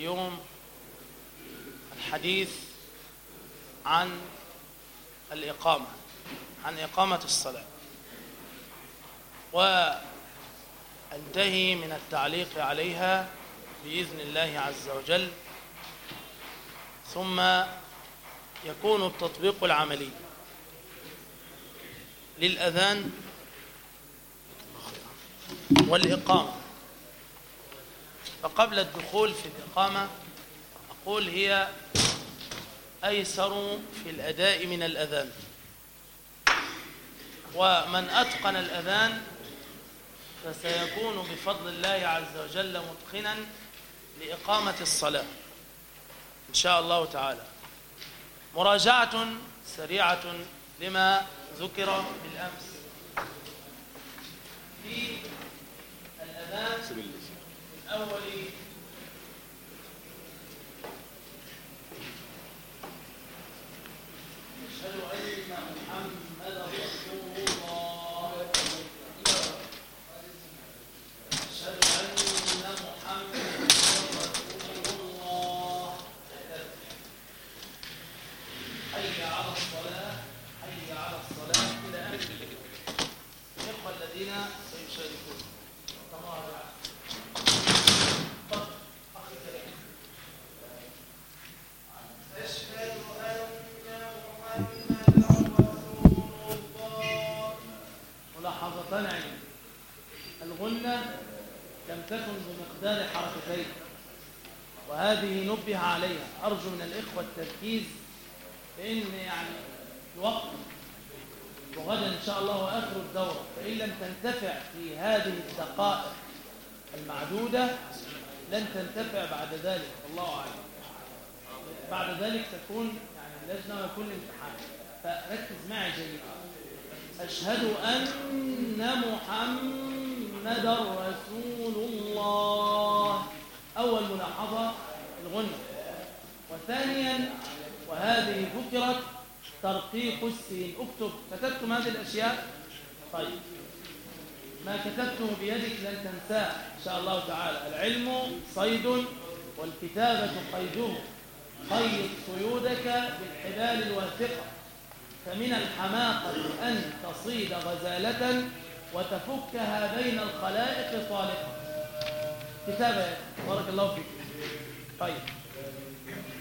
اليوم الحديث عن الإقامة عن إقامة الصلاة. وأنتهي من التعليق عليها بإذن الله عز وجل. ثم يكون التطبيق العملي للأذان والإقامة. فقبل الدخول في الإقامة أقول هي أيسر في الأداء من الأذان. ومن أتقن الأذان فسيكون بفضل الله عز وجل متقنا لإقامة الصلاة. إن شاء الله تعالى. مراجعة سريعة لما ذكر بالأمس. في الأذان أول أشهد أن محمد بمقدار حركتين وهذه نبه عليها. أرجو من الإخوة التركيز لأن يعني الوقت وغدا إن شاء الله آخر الدورة فإن لم تنتفع في هذه الدقائق المعدودة لن تنتفع بعد ذلك. الله أعلم. بعد ذلك تكون يعني اللجنة ويكون الامتحان فركز معي جيدا أشهد أن محمد رسول الله. أول ملاحظة الغنى وثانيا وهذه ذكرت ترقيق السين. اكتب كتبتم هذه الأشياء؟ طيب. ما كتبته بيدك لن تنساه. إن شاء الله تعالى. العلم صيد والكتابة قيده قيد صيودك بالحبال الواثقة فمن الحماقة أن تصيد غزالة وتفكها بين الخلائق طالقة كتابة بارك الله فيك. طيب.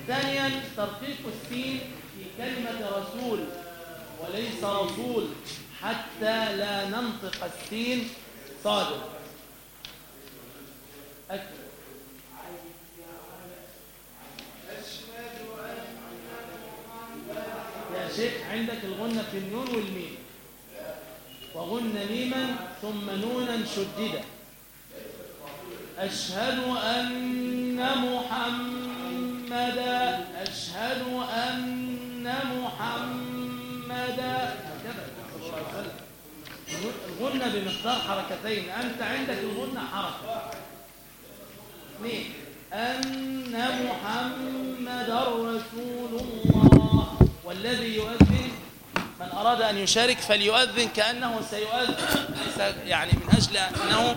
ثانيا ترقيق السين في كلمة رسول وليس رسول حتى لا ننطق السين صادق أكبر يا شيخ عندك الغنة في النون والميم. وغن ميما ثم نونا شددا. أشهد أن محمدا أشهد أن محمدا. هكذا صلى الله عليه وسلم الغنة بمقدار حركتين. أنت عندك الغنة حركة. اثنين أن محمد رسول الله والذي يؤذن من أراد أن يشارك فليؤذن كأنه سيؤذن. ليس يعني من أجل أنه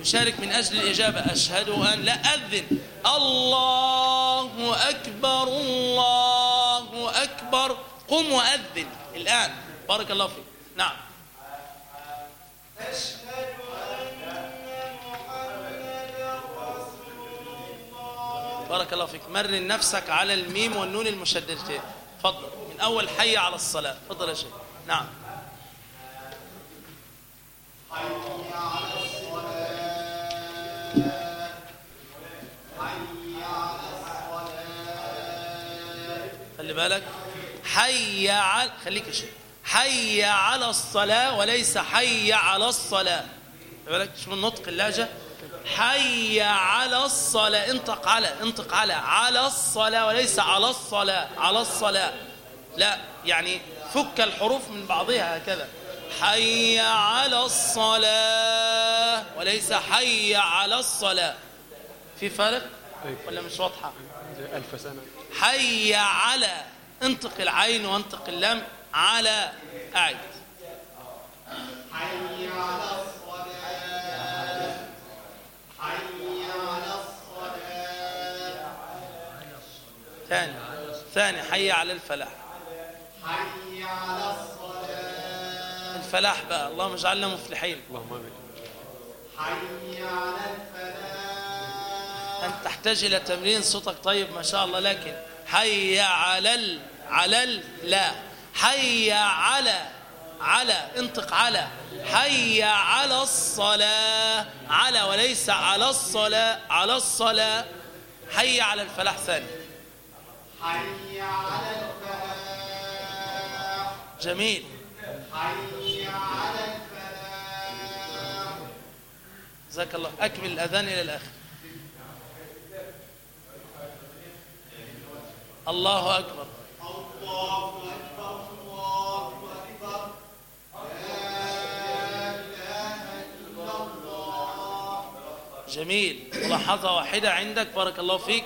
يشارك من أجل الإجابة. أشهد أن لا أذن. الله أكبر الله أكبر. قم وأذن. الآن. بارك الله فيك. نعم. أشهد أن محمدا رسول الله بارك الله فيك. مرن نفسك على الميم والنون المشددتين. تفضل. من أول حي على الصلاة. تفضل يا شيخ. نعم. حي على الصلاة حي على الصلاة خلي بالك. حي على خليك يا شيخ. حي على الصلاة وليس حي على الصلاة. خلي بالك. شوف النطق اللهجة حي على الصلاة. انطق على انطق على على الصلاة وليس على الصلاة. على الصلاة. لا يعني فك الحروف من بعضها هكذا. حي على الصلاة وليس حي على الصلاة. في فرق ولا مش واضحة؟ ألف سنة. حي على انطق العين وانطق اللام على أعد. حي على الصلاة حي على الصلاة ثاني ثاني حي على الفلاح. حي على الصلاة. الفلاح بقى. اللهم اجعلنا مفلحين. اللهم آمين. حي على الفلاح. أنت تحتاج إلى تمرين صوتك طيب ما شاء الله لكن حي على ال على ال لا. حي على على انطق على. حي على الصلاة. على وليس على الصلاة على الصلاة. حي على الفلاح ثاني. حي على الفلاح. جميل. جزاك الله. أكمل الأذان إلى الآخر. الله أكبر. الله أكبر الله أكبر جميل. ملاحظة واحدة عندك. بارك الله فيك.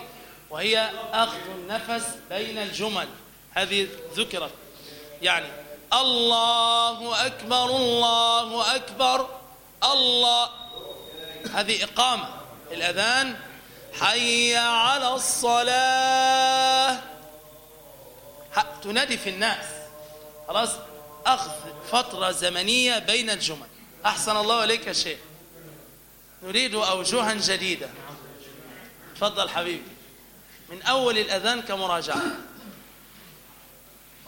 وهي أخذ النفس بين الجمل. هذه ذكرت. يعني الله أكبر الله أكبر الله. هذه إقامة. الأذان حي على الصلاة. تنادي في الناس. خلاص؟ أخذ فترة زمنية بين الجمل. أحسن الله إليك يا شيخ. نريد أوجها جديدة. تفضل حبيبي. من أول الأذان كمراجعة.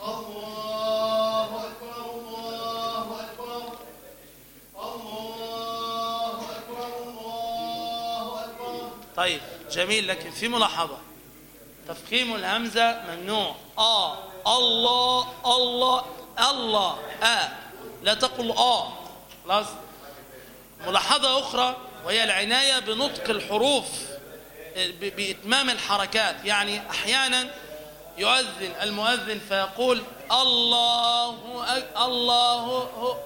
الله طيب جميل لكن في ملاحظة. تفخيم الهمزة ممنوع. آه الله الله الله آه لا تقل آه خلاص؟ ملاحظة أخرى وهي العناية بنطق الحروف بإتمام الحركات. يعني أحيانا يؤذن المؤذن فيقول الله أك... الله هو.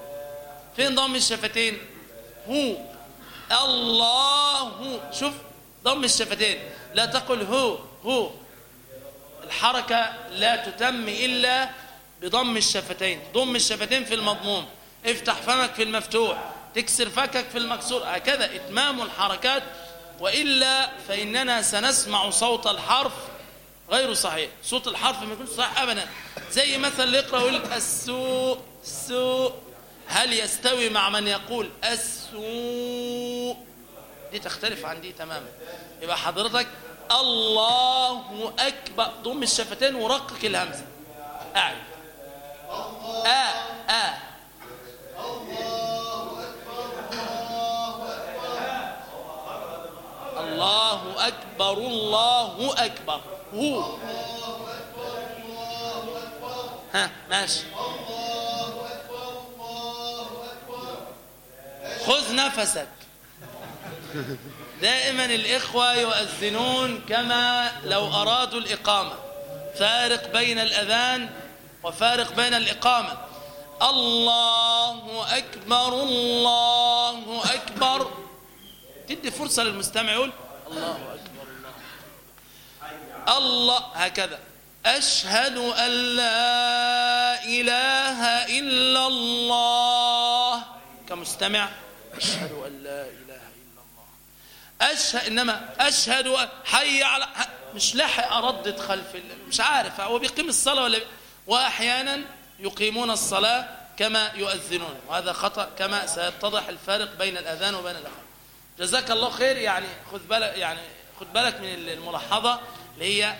فين ضم الشفتين؟ هو. الله شوف. ضم الشفتين لا تقل هو هو. الحركة لا تتم إلا بضم الشفتين ضم الشفتين في المضموم. افتح فمك في المفتوح. تكسر فكك في المكسور. هكذا إتمام الحركات. وإلا فإننا سنسمع صوت الحرف غير صحيح. صوت الحرف ما يكونش صحيح أبدا. زي مثلا اللي يقرأ يقول السوء السوء. هل يستوي مع من يقول السوء؟ دي تختلف عن دي تماما. يبقى حضرتك الله أكبر. ضم الشفتين ورقق الهمزة. أعد. آه آه الله أكبر الله أكبر. هو. ها ماشي. خذ نفسك. دائما الإخوة يؤذنون كما لو أرادوا الإقامة. فارق بين الأذان وفارق بين الإقامة. الله أكبر الله أكبر. تدي فرصة للمستمع يقول الله أكبر الله. الله هكذا. أشهد أن لا إله إلا الله. كمستمع أشهد أن لا إله أشهد إنما أشهد حي على مش لاحق أردد خلف مش عارف هو بيقيم الصلاة ولا بي- وأحيانا يقيمون الصلاة كما يؤذنون وهذا خطأ كما سيتضح الفارق بين الأذان وبين الأخر. جزاك الله خير يعني خذ بالك يعني خذ بالك من الملاحظة اللي هي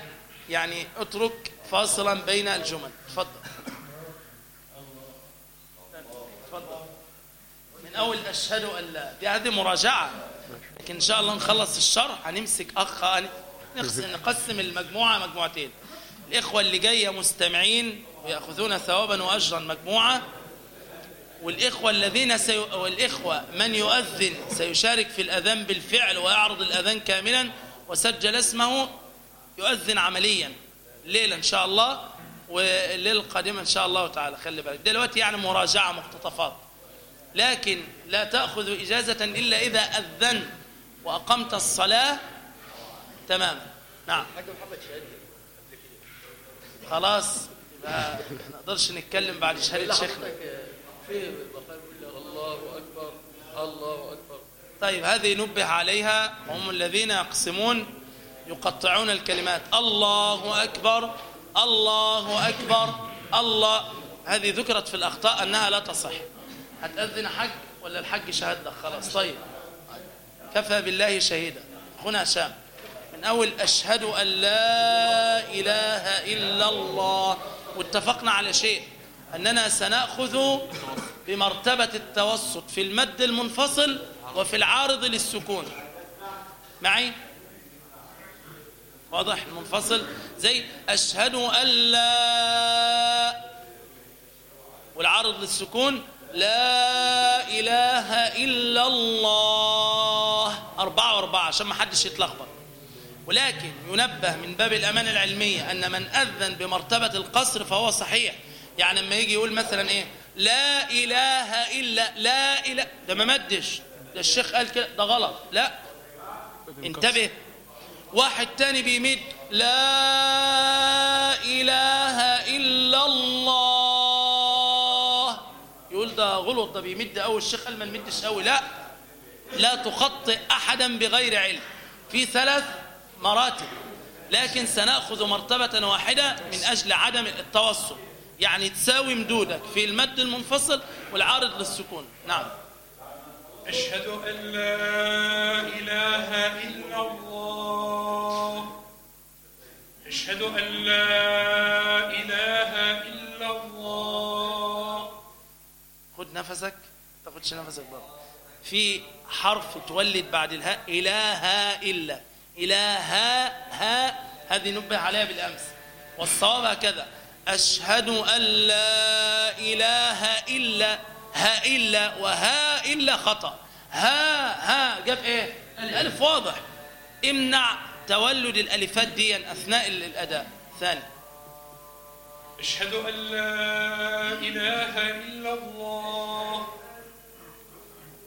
يعني اترك فاصلا بين الجمل. تفضل. من أول أشهد أن لا. دي هذه مراجعة. لكن إن شاء الله نخلص الشرح هنمسك أخ نقسم المجموعة مجموعتين. الإخوة اللي جاية مستمعين ويأخذون ثوابا وأجرا مجموعة. والإخوة الذين سي... والإخوة من يؤذن سيشارك في الأذان بالفعل ويعرض الأذان كاملا وسجل اسمه يؤذن عمليا الليلة إن شاء الله والليلة القادمة إن شاء الله تعالى. خلي بالك. دلوقتي يعني مراجعة مقتطفات. لكن لا تأخذ إجازة إلا إذا أذنت وأقمت الصلاة. تمام. نعم. خلاص. ما نقدرش نتكلم بعد شهادة شيخنا. الله أكبر. الله أكبر. طيب هذه نبه عليها. وهم الذين يقسمون يقطعون الكلمات. الله أكبر. الله أكبر. الله. هذه ذكرت في الأخطاء أنها لا تصح. هتأذن حج ولا الحج شهد لك خلاص طيب. كفى بالله شهيدا. أخونا هشام من أول أشهد أن لا إله إلا الله. واتفقنا على شيء. أننا سنأخذ بمرتبة التوسط في المد المنفصل وفي العارض للسكون. معي؟ واضح؟ المنفصل. زي أشهد أن لا والعارض للسكون لا إله إلا الله. أربعة وأربعة عشان ما حدش يتلخبط. ولكن ينبه من باب الأمانة العلمية أن من أذن بمرتبة القصر فهو صحيح. يعني لما يجي يقول مثلا إيه؟ لا إله إلا لا إله ده ما مدش. ده الشيخ قال كده ده غلط. لا. انتبه. واحد تاني بيمد لا إله إلا الله. ده غلط بيمد أول الشيخ قال ما نمدش أوي لا. لا تخطئ أحدا بغير علم. في ثلاث مراتب. لكن سنأخذ مرتبة واحدة من أجل عدم التوسط. يعني تساوي مدودك في المد المنفصل والعارض للسكون. نعم. أشهد أن لا إله إلا الله. أشهد أن لا إله نفسك؟ تاخدش نفسك بره. في حرف تولد بعد الهاء إله إلا. إله ها هذه نبه عليها بالأمس. والصواب هكذا. أشهد أن لا إله إلا ها إلا وها إلا خطأ. ها ها جاب إيه؟ الألف واضح. امنع تولد الألفات دي أثناء الأداء. ثاني. أشهد أن لا إله إلا الله.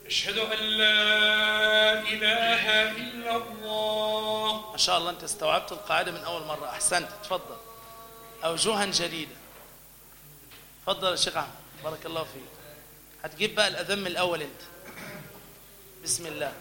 أشهد أن لا إله إلا الله. ما شاء الله أنت استوعبت القاعدة من أول مرة. أحسنت. تفضل. أوجوها جديدة. تفضل يا شيخ بارك الله فيك. هتجيب بقى الأذم الأول أنت. بسم الله.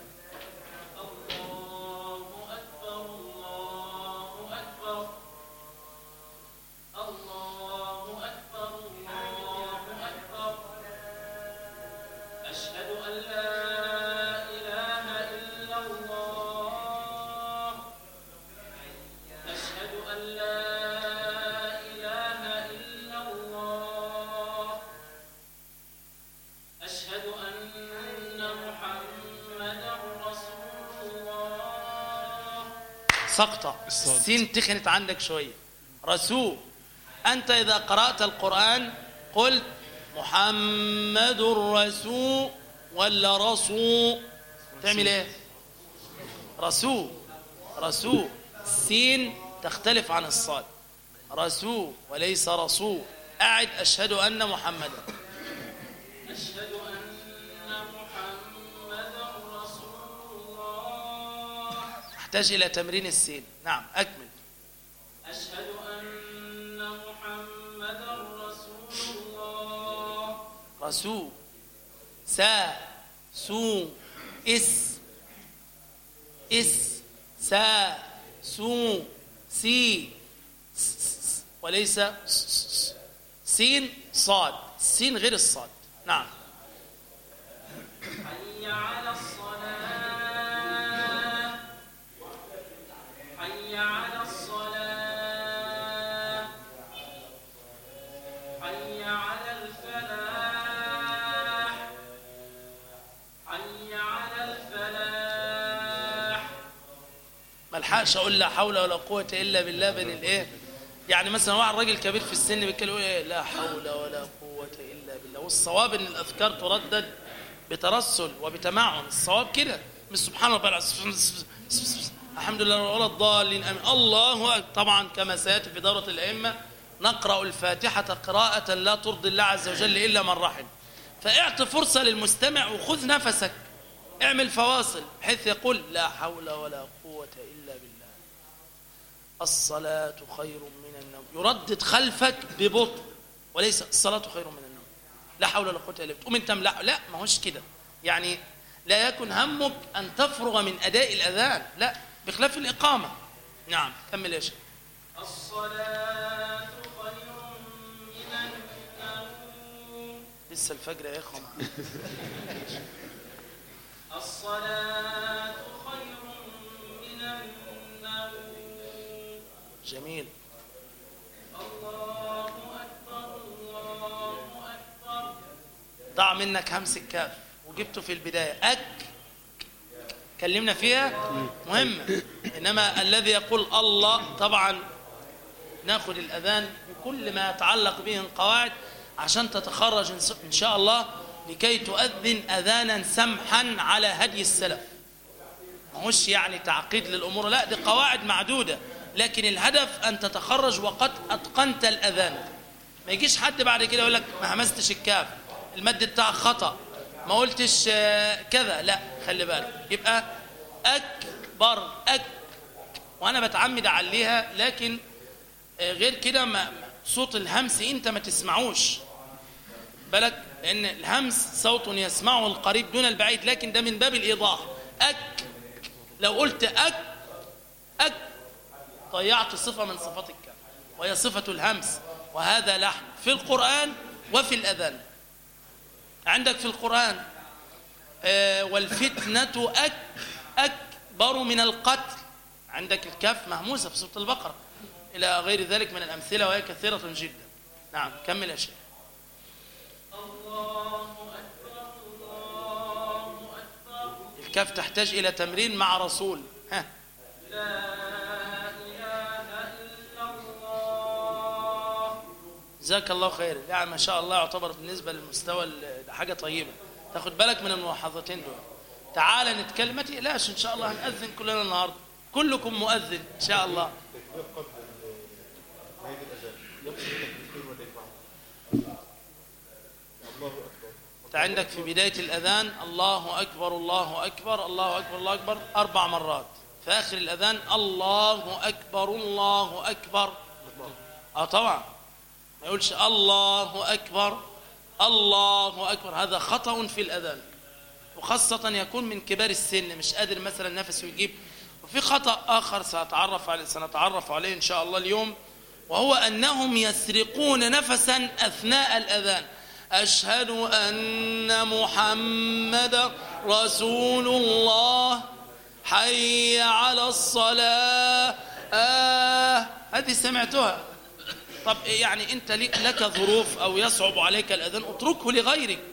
سقطة. السين تخنت عندك شوية. رسول أنت إذا قرأت القرآن قلت محمد رسول ولا رسول؟ تعمل إيه؟ رسول رسول. السين تختلف عن الصاد. رسول وليس رسول. أعد أشهد أن محمدا. أشهد أحتاج إلى تمرين السين. نعم أكمل. أشهد أن محمدا رسول الله. رسول. سا سو إس. إس سا سو سي. وليس سين صاد. سين غير الصاد. نعم. حي على الصلاة. الحقش أقول لا حول ولا قوة الا بالله بين الايه. يعني مثلا واحد راجل كبير في السن بيتكلم إيه؟ لا حول ولا قوة الا بالله. والصواب إن الأذكار تردد بترسل وبتمعن. الصواب كده. مش سبحان الله الحمد لله ولا الضالين. أمين. الله. طبعا كما سيأتي في دورة الأئمة نقرأ الفاتحة قراءة لا ترضي الله عز وجل إلا من رحم. فاعط فرصة للمستمع وخذ نفسك. اعمل فواصل. بحيث يقول لا حول ولا بالله الصلاة خير من النوم. يردد خلفك ببطء وليس الصلاة خير من النوم. لا حول ولا قوة إلا بالله. تقوم أنت لا لا ما هوش كده. يعني لا يكن همك أن تفرغ من أداء الأذان. لا بخلاف الإقامة. نعم كمل يا شيخ. الصلاة خير من النوم. لسه الفجر يا إخوة. الصلاة خير من النوم. جميل. الله أكبر الله أكبر ضاع منك همس الكاف وجبته في البداية. أك كلمنا فيها؟ مهمة إنما الذي يقول الله طبعا ناخد الأذان بكل ما يتعلق به من قواعد عشان تتخرج إن شاء الله لكي تؤذن أذانا سمحا على هدي السلف. مش يعني تعقيد للأمور لا دي قواعد معدودة. لكن الهدف أن تتخرج وقد أتقنت الأذان. ما يجيش حد بعد كده يقول لك ما همستش الكاف المد بتاعك خطأ ما قلتش آه، كذا. لا خلي بالك. يبقى أكبر أك وأنا بتعمد أعليها لكن آه، غير كده ما- صوت الهمس أنت ما تسمعوش. بالك؟ لأن الهمس صوت يسمعه القريب دون البعيد لكن ده من باب الإيضاح. أك لو قلت أك أك ضيعت صفة من صفات الكلام وهي صفة الهمس وهذا لحن في القرآن وفي الأذان. عندك في القرآن آه، والفتنة أك أكبر من القتل. عندك الكاف مهموسة في سورة البقرة إلى غير ذلك من الأمثلة وهي كثيرة جدا. نعم كمل يا شيخ. الكاف تحتاج إلى تمرين مع رسول؟ ها. جزاك الله خير. يعني ما شاء الله يعتبر بالنسبة للمستوى حاجة طيبة. تاخد بالك من الملاحظتين دول. تعال نتكلم. تقلقش إن شاء الله هنأذن كلنا النهاردة. كلكم مؤذن إن شاء الله. عندك في بداية الأذان الله أكبر الله أكبر الله أكبر الله أكبر أربع مرات. في آخر الأذان الله أكبر الله أكبر. آه طبعا. ما يقولش الله أكبر الله أكبر. هذا خطأ في الأذان. وخاصة يكون من كبار السن مش قادر مثلا نفسه يجيب. وفي خطأ آخر سأتعرف عليه سنتعرف عليه إن شاء الله اليوم وهو أنهم يسرقون نفسا أثناء الأذان. أشهد أن محمد رسول الله حي على الصلاة. آه هذه سمعتها. طب يعني أنت لك لك ظروف أو يصعب عليك الأذان؟ اتركه لغيرك.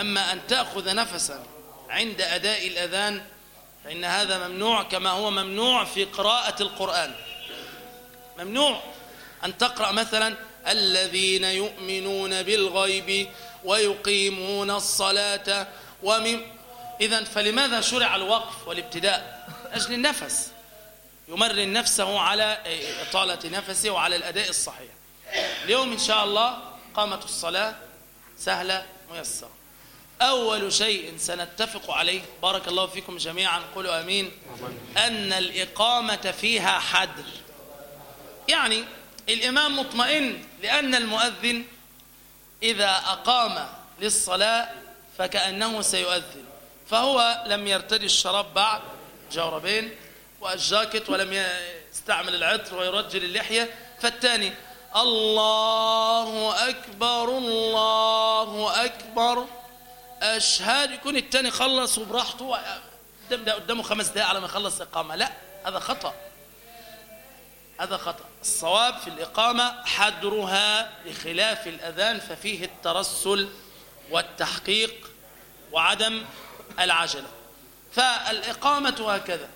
أما أن تأخذ نفسا عند أداء الأذان فإن هذا ممنوع كما هو ممنوع في قراءة القرآن. ممنوع أن تقرأ مثلا الذين يؤمنون بالغيب ويقيمون الصلاة ومن إذا فلماذا شرع الوقف والابتداء؟ أجل النفس. يمرن نفسه على إطالة نفسه وعلى الأداء الصحيح. اليوم إن شاء الله قامة الصلاة سهلة ميسرة. أول شيء سنتفق عليه. بارك الله فيكم جميعا. قولوا أمين. أن الإقامة فيها حدر. يعني الإمام مطمئن لأن المؤذن إذا أقام للصلاة فكأنه سيؤذن فهو لم يرتدي الشراب بعد جوربين والجاكيت ولم يستعمل العطر ويرجل اللحية. فالثاني الله أكبر الله أكبر. أشهد يكون الثاني خلص وبراحته قدامه خمس دقائق على ما يخلص إقامة. لا هذا خطأ. هذا خطأ. الصواب في الإقامة حدرها بخلاف الأذان ففيه الترسل والتحقيق وعدم العجلة. فالإقامة هكذا.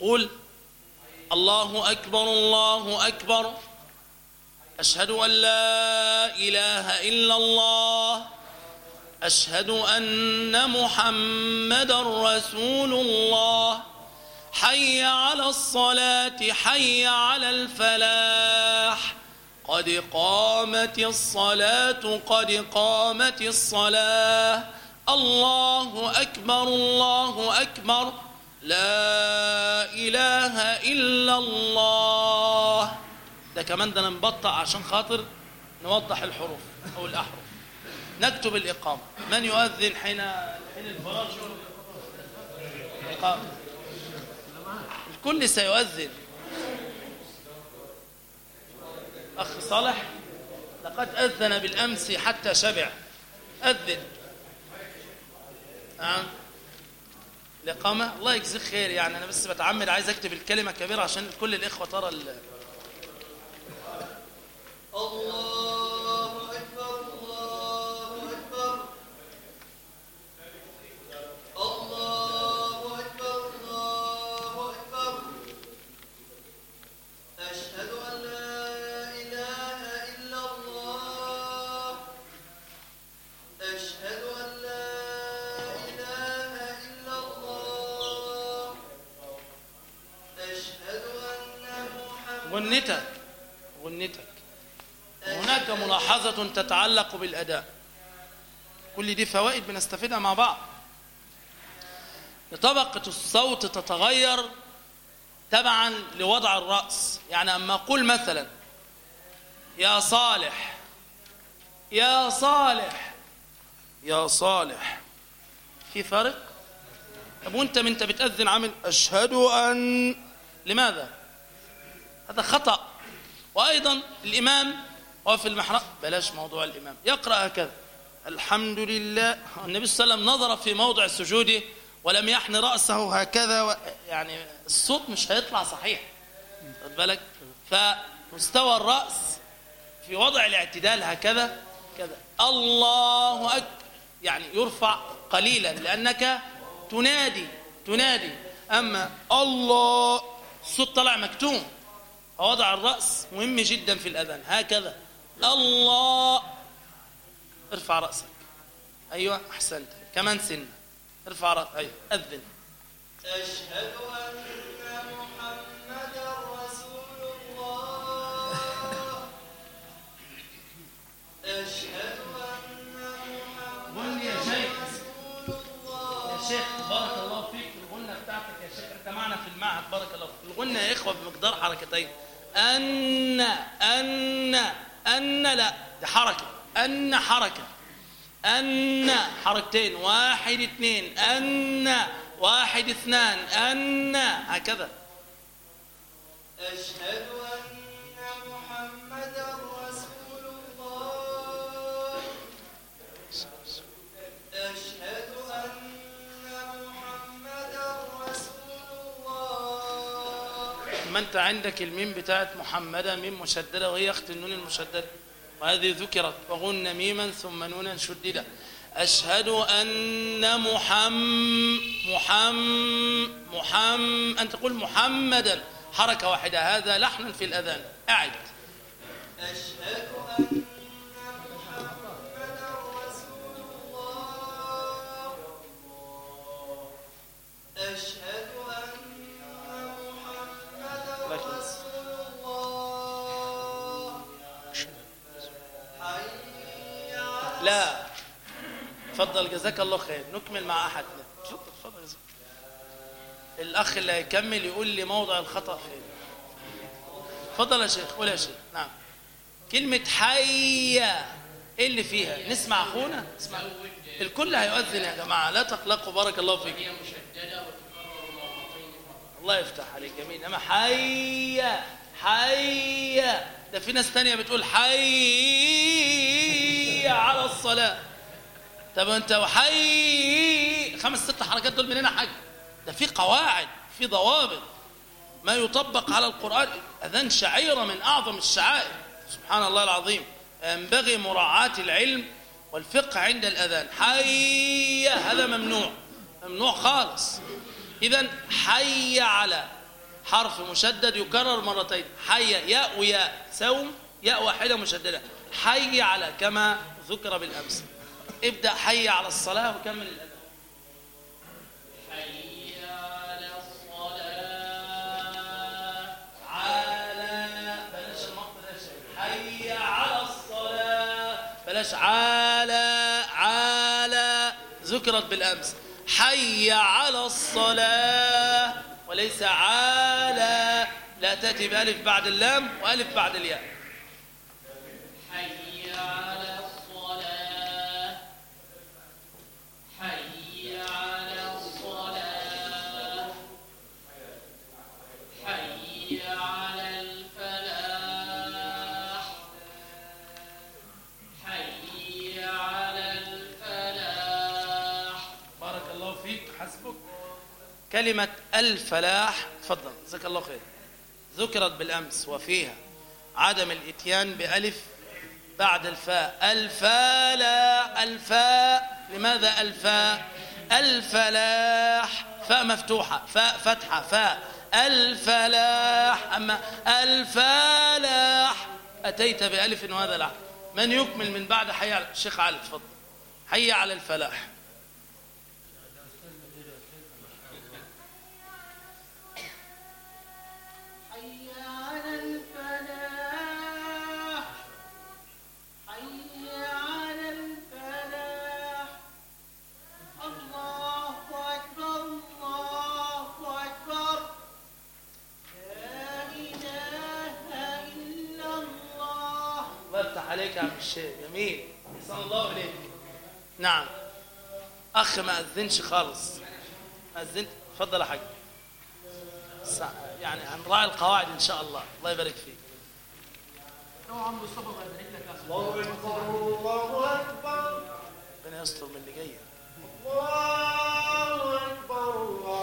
قل الله أكبر الله أكبر. أشهد أن لا إله إلا الله. أشهد أن محمد رسول الله. حي على الصلاة حي على الفلاح. قد قامت الصلاة قد قامت الصلاة. الله أكبر الله أكبر. لا إله إلا الله. ده كمان ده نبطأ عشان خاطر نوضح الحروف أو الأحرف. نكتب الإقامة. من يؤذن حين حين الفراش الإقامة؟ الكل سيؤذن. أخ صالح لقد أذن بالأمس حتى شبع. أذن. نعم الإقامة الله يجزيك خير يعني. أنا بس بتعمد عايز أكتب الكلمة كبيرة عشان كل الإخوة ترى ال- الله. تتعلق بالأداء. كل دي فوائد بنستفيدها مع بعض. طبقة الصوت تتغير تبعا لوضع الرأس. يعني أما أقول مثلا يا صالح يا صالح يا صالح. في فرق طب وأنت من أنت بتأذن عامل؟ أشهد أن لماذا؟ هذا خطأ. وأيضا الإمام وهو في المحراب؟ بلاش موضوع الإمام. يقرأ هكذا. الحمد لله. النبي صلى الله عليه وسلم نظر في موضع سجوده ولم يحن رأسه هكذا و... يعني الصوت مش هيطلع صحيح. خد بالك؟ فمستوى الرأس في وضع الاعتدال هكذا كذا. الله أكبر. يعني يرفع قليلا لأنك تنادي تنادي. أما الله الصوت طلع مكتوم. فوضع الرأس مهم جدا في الأذان. هكذا. الله. ارفع رأسك. أيوة أحسنت. كمان سنة. ارفع رأسك أيوة أذن. أشهد أن محمدا رسول الله. أشهد أن قل يا محمدا شيخ رسول الله. يا شيخ بارك الله فيك. الغنة بتاعتك يا شيخ. انت معنا في المعهد. بارك الله فيك. الغنة يا إخوة بمقدار حركتين. أن أن أن لا حركة. أن حركة. أن حركتين واحد اثنين. أن واحد اثنان. أن هكذا. أشهد أن محمدا رسول ما أنت عندك الميم بتاعت محمدة ميم مشددة وهي أخت النون المشددة وهذه ذكرت وغن ميما ثم نونا شددة أشهد أن محم محم محم أن تقول محمدا. حركة واحدة هذا لحن في الأذان. أعد. أشهد أن لا. تفضل جزاك الله خير. نكمل مع أحد. تفضل تفضل جزاك. الأخ اللي هيكمل يقول لي موضع الخطأ فين. تفضل يا شيخ قول يا شيخ. نعم. كلمة حية إيه اللي فيها؟ نسمع أخونا؟ نسمع. الكل هيؤذن يا جماعة. لا تقلقوا بارك الله فقط الله يفتح عليك جميل أما حية حية ده في ناس تانية بتقول حي على الصلاة. طب أنت وحي. خمس ست حركات دول منين يا حاج ده في قواعد في ضوابط. ما يطبق على القرآن. أذان شعيرة من أعظم الشعائر. سبحان الله العظيم. ينبغي مراعاة العلم والفقه عند الأذان. حي. هذا ممنوع. ممنوع خالص. إذا حي على. حرف مشدد يكرر مرتين. حي ياء وياء. سوم ياء واحدة مشددة. حي على كما ذكر بالأمس. ابدأ حي على الصلاة وكمل الأذان حي على الصلاة. على بلاش المقطع حي على الصلاة بلاش على على ذكرت بالأمس. حي على الصلاة وليس على لا تأتي بألف بعد اللام وألف بعد الياء. كلمة الفلاح. تفضل. جزاك الله خير. ذكرت بالأمس وفيها عدم الإتيان بألف بعد الفاء. الفلاح الفاء لماذا الفاء الفلاح. فاء مفتوحة. فاء فتحة. فاء. الفلاح. أما الفلاح. أتيت بألف وهذا لا من يكمل من بعد حي على الشيخ علي تفضل. حي على الفلاح. يفتح عليك يا عم الشيخ جميل. صلى الله عليك نعم. أخ ما أذنش خالص. ما أذنت. اتفضل يا حاج. يعني هنراعي القواعد إن شاء الله. الله يبارك فيك. الله أكبر الله أكبر. ربنا يستر من اللي جاي. الله أكبر الله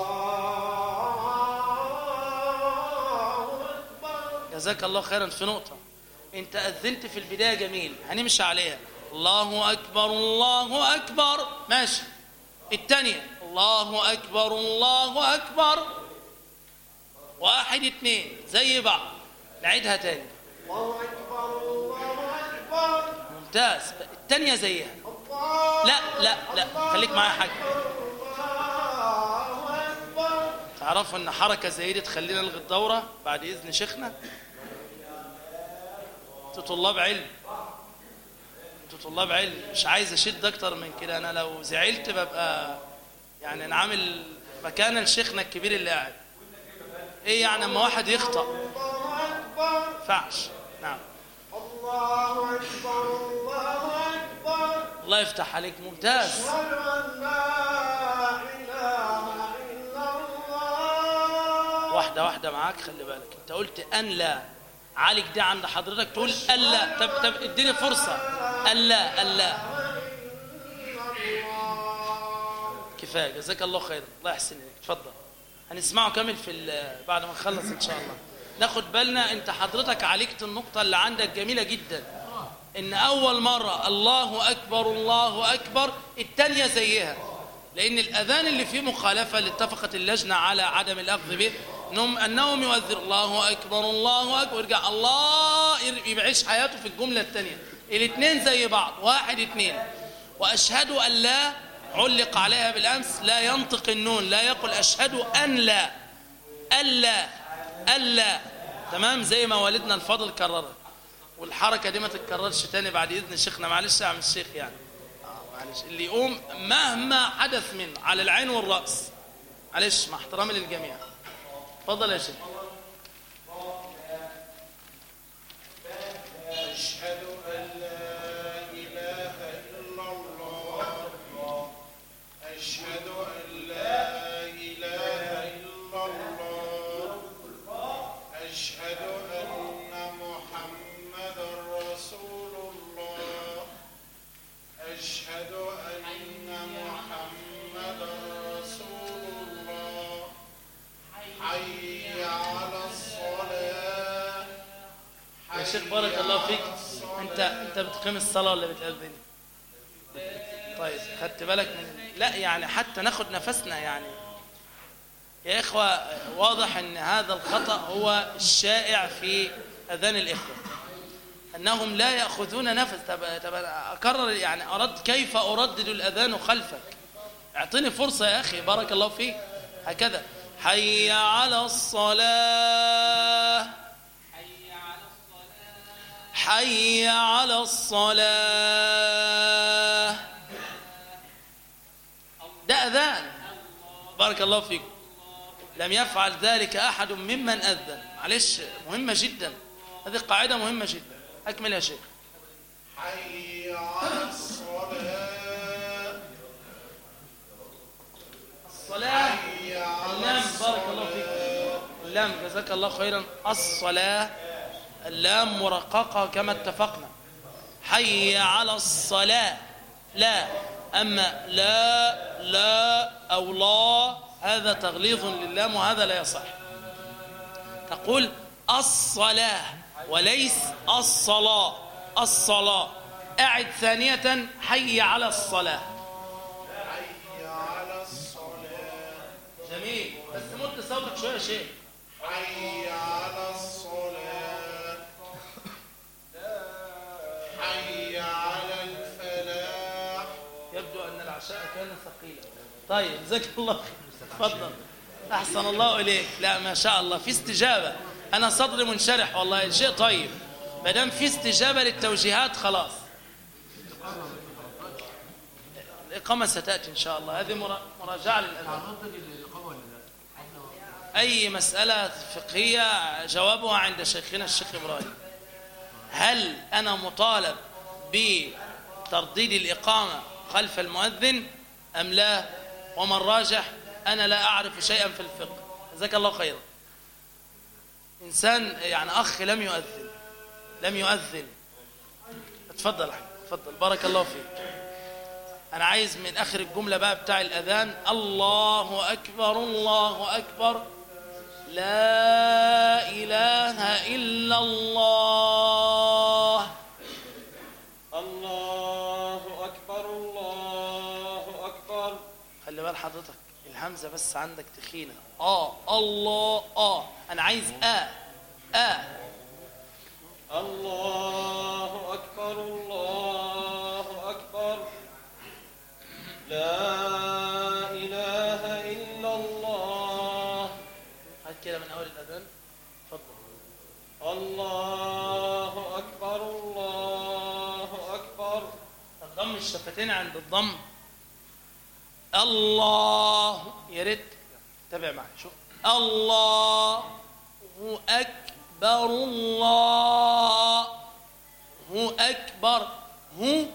أكبر. جزاك الله خيرا في نقطة. انت أذنت في البداية جميل هنمشي عليها. الله أكبر الله أكبر. ماشي. الثانية الله أكبر الله أكبر. واحد اتنين زي بعض. نعيدها تاني. الله أكبر الله أكبر. ممتاز. الثانية زيها. لا لا لا. خليك معايا يا حاج الله أكبر. تعرفوا إن حركة زي دي تخلينا نلغي الدورة بعد إذن شيخنا؟ أنتوا طلاب علم. أنتوا طلاب علم. مش عايز أشد أكتر من كده. أنا لو زعلت ببقى يعني أنا عامل مكانا لشيخنا الكبير اللي قاعد. إيه يعني أما واحد أكبر ينفعش. نعم. الله أكبر الله أكبر. الله يفتح عليك. ممتاز. أشهد أن لا إله إلا الله. واحدة واحدة معاك. خلي بالك. أنت قلت أن لا. عالج ده عند حضرتك تقول ألا طب طب اديني فرصة. ألا ألا. كفاية جزاك الله خير الله يحسن إليك. اتفضل. هنسمعه كامل في بعد ما نخلص إن شاء الله. ناخد بالنا أنت حضرتك عالجت النقطة اللي عندك جميلة جدا. إن أول مرة الله أكبر الله أكبر التانية زيها. لأن الأذان اللي فيه مخالفة اللي اتفقت اللجنة على عدم الاخذ به انهم انهم يؤذر الله أكبر الله أكبر. يرجع الله يعيش حياته في الجملة الثانية الاثنين زي بعض واحد اثنين وأشهد أن لا علق عليها بالأمس لا ينطق النون لا يقول أشهد أن لا. الا الا تمام؟ زي ما والدنا الفاضل كررها والحركة دي ما تتكررش تاني بعد إذن شيخنا. معلش يا عم الشيخ يعني. آه، معلش. اللي يقوم مهما حدث منه على العين والرأس. معلش مع احترامي للجميع. اتفضل يا شيخ. أشهد بتقيم الصلاة ولا بتأذن؟ طيب خدت بالك من لا يعني حتى ناخد نفسنا يعني. يا إخوة واضح أن هذا الخطأ هو الشائع في أذان الإخوة. أنهم لا يأخذون نفس. طب, طب أنا أكرر يعني أرد كيف أردد الأذان خلفك؟ أعطيني فرصة يا أخي بارك الله فيك. هكذا. حي على الصلاة. حي على الصلاة. ده أذان. بارك الله فيكم. لم يفعل ذلك أحد ممن أذن. معلش مهمة جدا. هذه قاعدة مهمة جدا. أكمل يا شيخ. حي على الصلاة الصلاة. اللام بارك الله فيكم. اللام جزاك الله خيرا. الصلاة. اللام مرققة كما اتفقنا. حي على الصلاة. لا. أما لا لا أو لا هذا تغليظ للام وهذا لا يصح. تقول الصلاة وليس الصلاة. الصلاة. أعد ثانية. حي على الصلاة. حي على الصلاة جميل. بس مد صوتك شوية شيخ. حي على الصلاة. حي على الفلاح. يبدو أن العشاء كان ثقيلا. طيب جزاك الله خير. تفضل. أحسن الله إليك. لا ما شاء الله. في استجابة. أنا صدري منشرح والله. شيء طيب. ما دام في استجابة للتوجيهات خلاص. الإقامة ستأتي إن شاء الله. هذه مرا- مراجعة للأذان. أي مسألة فقهية جوابها عند شيخنا الشيخ إبراهيم. هل أنا مطالب بترديد الإقامة خلف المؤذن؟ أم لا؟ وما الراجح؟ أنا لا أعرف شيئا في الفقه. جزاك الله خيرا. إنسان يعني أخ لم يؤذن لم يؤذن. اتفضل حبيبي، اتفضل. بارك الله فيك. أنا عايز من آخر الجملة بقى بتاع الأذان. الله أكبر الله أكبر. لا إله إلا الله. الهمزة بس عندك تخينة. آه الله آه. أنا عايز آه آه الله أكبر الله أكبر. لا إله إلا الله. هات كده من أول الأذان. اتفضل. الله أكبر الله أكبر. ضم الشفتين عند الضم. الله. يا ريت. تابع معي شوف الله أكبر الله. هو أكبر. هو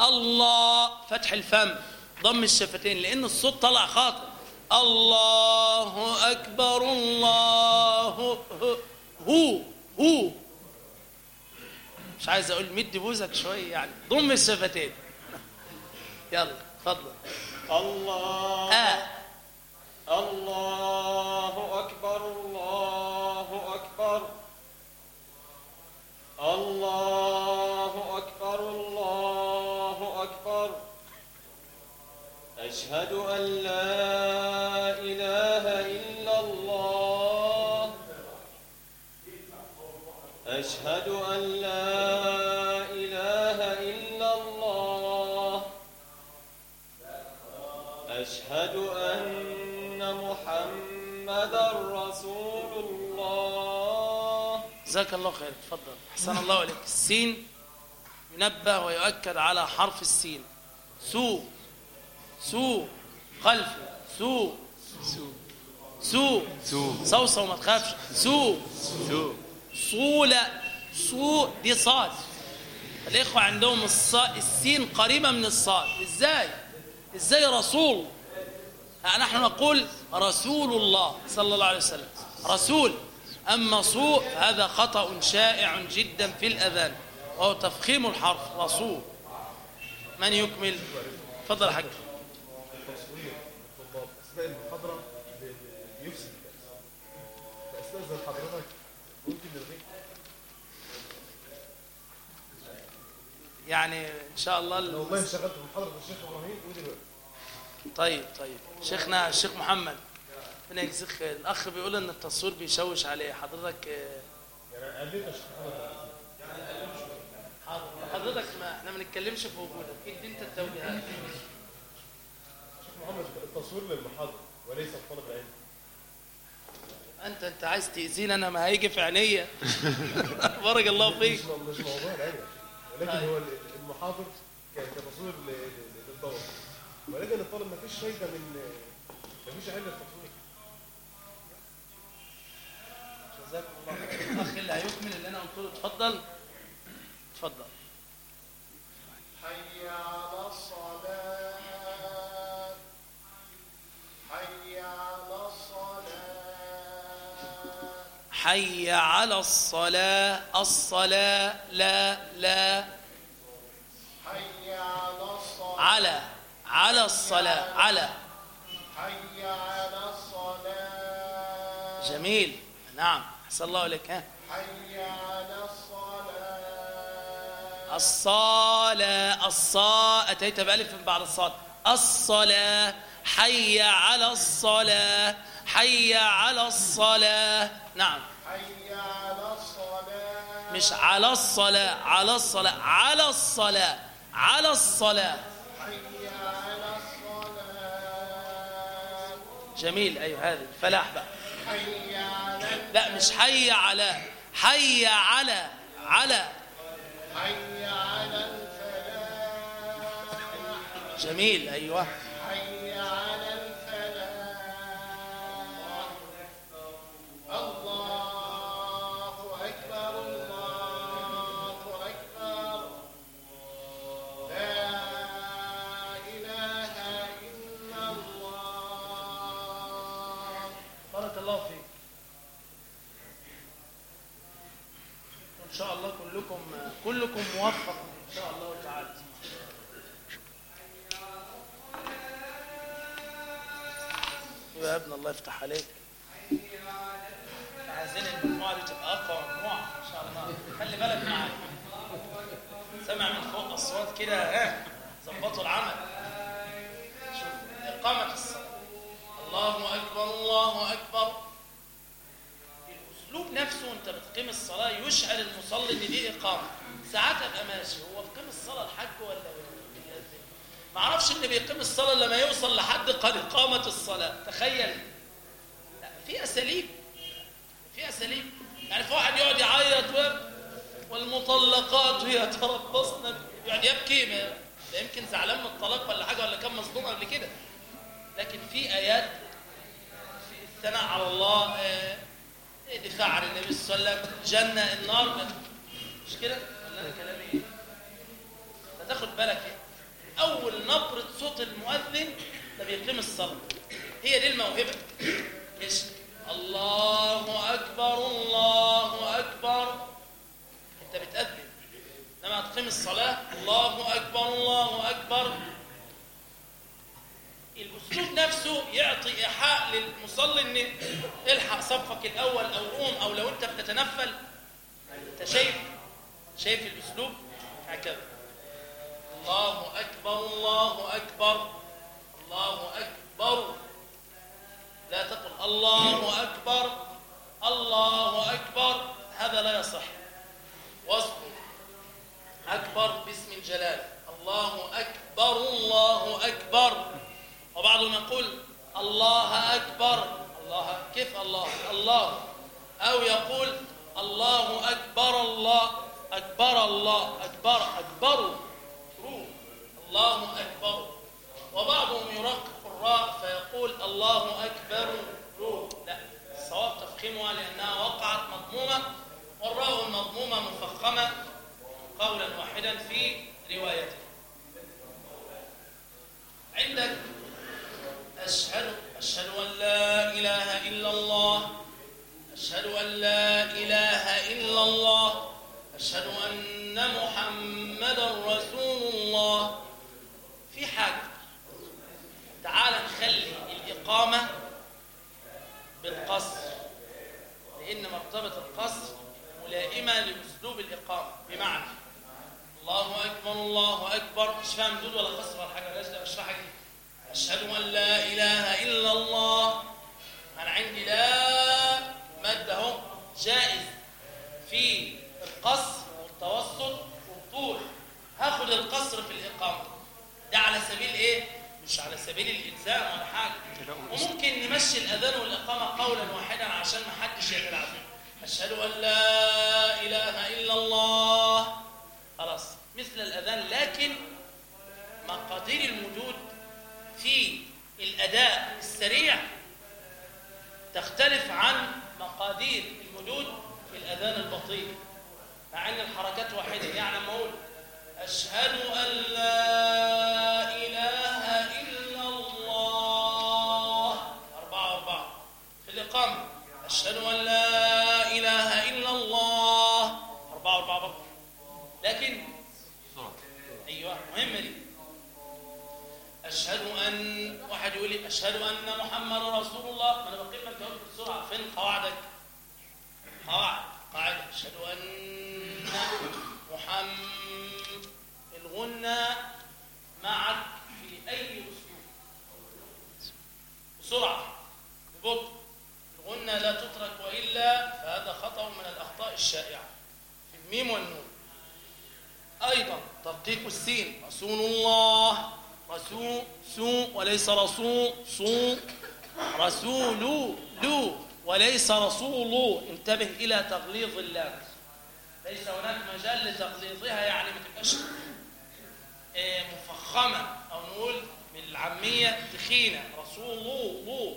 الله. فتح الفم. ضم الشفتين لأن الصوت طلع خاطئ. الله أكبر الله. هو. هو. مش عايز أقول مد بوزك شوية يعني. ضم الشفتين. يلا اتفضل. الله. آه. الله أكبر الله أكبر. الله أكبر الله أكبر. أشهد أن لا إله جزاك الله خير. اتفضل. أحسن الله إليك. السين ينبه ويؤكد على حرف السين. سو. سو. خلف. سو. سو. سو. صوصة وما تخافش. سو. سو. صو لا صو دي صاد. الإخوة عندهم الصا... السين قريبة من الصاد. إزاي؟ إزاي رسول؟ نحن نقول رسول الله صلى الله عليه وسلم. رسول. أما صو هذا خطأ شائع جدا في الأذان. وهو تفخيم الحرف رسول من يكمل؟ ب- بيفسد فاستاذن حضرتك ممكن يعني إن شاء الله ال- والله انشغلت بمحاضره الشيخ إبراهيم ودلوقتي طيب طيب. شيخنا الشيخ محمد. ربنا يجزيك الأخ بيقول إن التصوير بيشوش عليه. حضرتك يعني حضرتك ما إحنا ما بنتكلمش في وجودك. ادي انت التوجيهات. الشيخ محمد التصوير للمحاضره وليس لطلب العلم. أنت أنت عايز تأذيني أنا؟ ما هيجي في عينيا. بارك الله فيك. مش مش موضوع العلم. ولكن طيب. هو ال- المحاضر كتصوير للطلب ولكن الطالب ما فيش فايده من ما فيش علم التصوير. جزاكم الله خير الاخ اللي هيكمل اللي أنا قلت له اتفضل. اتفضل. حي على الصلاة. حي على الصلاة. حي على الصلاة. الصلاة لا لا. حي على الصلاة. على على الصلاة. على. حي على الصلاة. جميل. نعم. أحسن الله إليك ها. حي على الصلاة. الصلاة الصاء أتيت بألف من بعد الصاد. الصلاة حي على الصلاة حي على الصلاة. نعم. حي على الصلاة. مش على الصلاة على الصلاة على الصلاة على الصلاة. حي على الصلاة. جميل أيوة هذه الفلاح بقى. لا مش حي على حي على على. حي على الفلاح جميل أيوة. حي على كلكم موفق إن شاء الله تعالى. يا ابن الله يفتح عليك. الله أكبر. الله كيف الله؟ الله. أو يقول الله أكبر الله أكبر الله أكبر أكبر. الله أكبر. وبعضهم يرقق الراء فيقول الله أكبر. روح لا. الصواب تفخيمها لأنها وقعت مضمومة والراء المضمومة مفخمة قولا واحدا في روايته عندك أشهد أشهد أن لا إله إلا الله. أشهد أن لا إله إلا الله. أشهد أن محمدا رسول الله. في حاجة. تعال نخلي الإقامة بالقصر. لأن مرتبة القصر ملائمة لأسلوب الإقامة. بمعنى. الله أكبر الله أكبر. مش فاهم دود ولا قصر ولا حاجة. مش فاهم حاجة أشهد أن لا إله إلا الله. أنا عندي لا مادة أهو جائز. في القصر والتوسط والطول. هاخد القصر في الإقامة. ده على سبيل إيه؟ مش على سبيل الإلزام ولا حاجة. وممكن نمشي الأذان والإقامة قولا واحدا عشان ما حدش يتلعب أشهد أن لا إله إلا الله. خلاص. مثل الأذان لكن مقادير المدود في الأداء السريع تختلف عن مقادير المدود في الأذان البطيء مع أن الحركات واحدة. يعني لما أقول أشهد أن لا إله إلا الله أربعة أربعة في الإقامة أشهد أن لا إله إلا الله أربعة أربعة برضه. لكن أيوة مهمة دي. أشهد أن واحد يقول لي أشهد أن محمد رسول الله. ما أنا بقيم لك جواب بسرعة. فين قواعدك؟ قواعد قاعدة أشهد أن محمد الغنى معك في أي أسلوب. بسرعة. ببطء الغنى لا تترك وإلا فهذا خطأ من الأخطاء الشائعة. في الميم والنون. أيضا ترقيق السين. رسول الله. رسول سو وليس رسول سو رسول لو. وليس رسول. انتبه إلى تغليظ اللام ليس هناك مجال لتغليظها يعني ما تبقاش آه، مفخمة. أو نقول من العامية تخينة. رسول لو.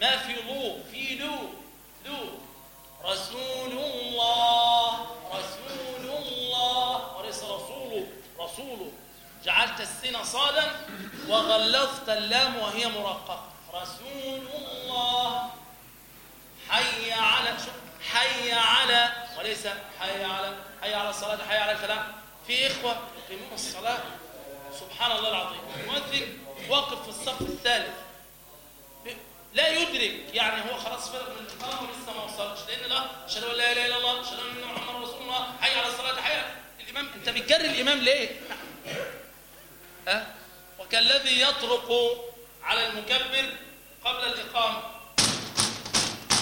ما في لو في لو. لو. رسول الله. رسول الله. وليس رسول. رسول. جعلت السين صادا وغلظت اللام وهي مرققة رسول الله حي على حي على وليس حي على حي على الصلاة حي على الفلاح في إخوة يقيمون الصلاة. سبحان الله العظيم. المؤذن واقف في الصف الثالث. لا يدرك يعني هو خلاص فرق من الإقامة ولسه ما وصلش. لأن لا أشهد أن لا إله إلا الله أشهد أن محمد رسول الله حي على الصلاة حي على الإمام أنت بتجري الإمام ليه؟ وكالذي يطرق على المكبر قبل الإقامة.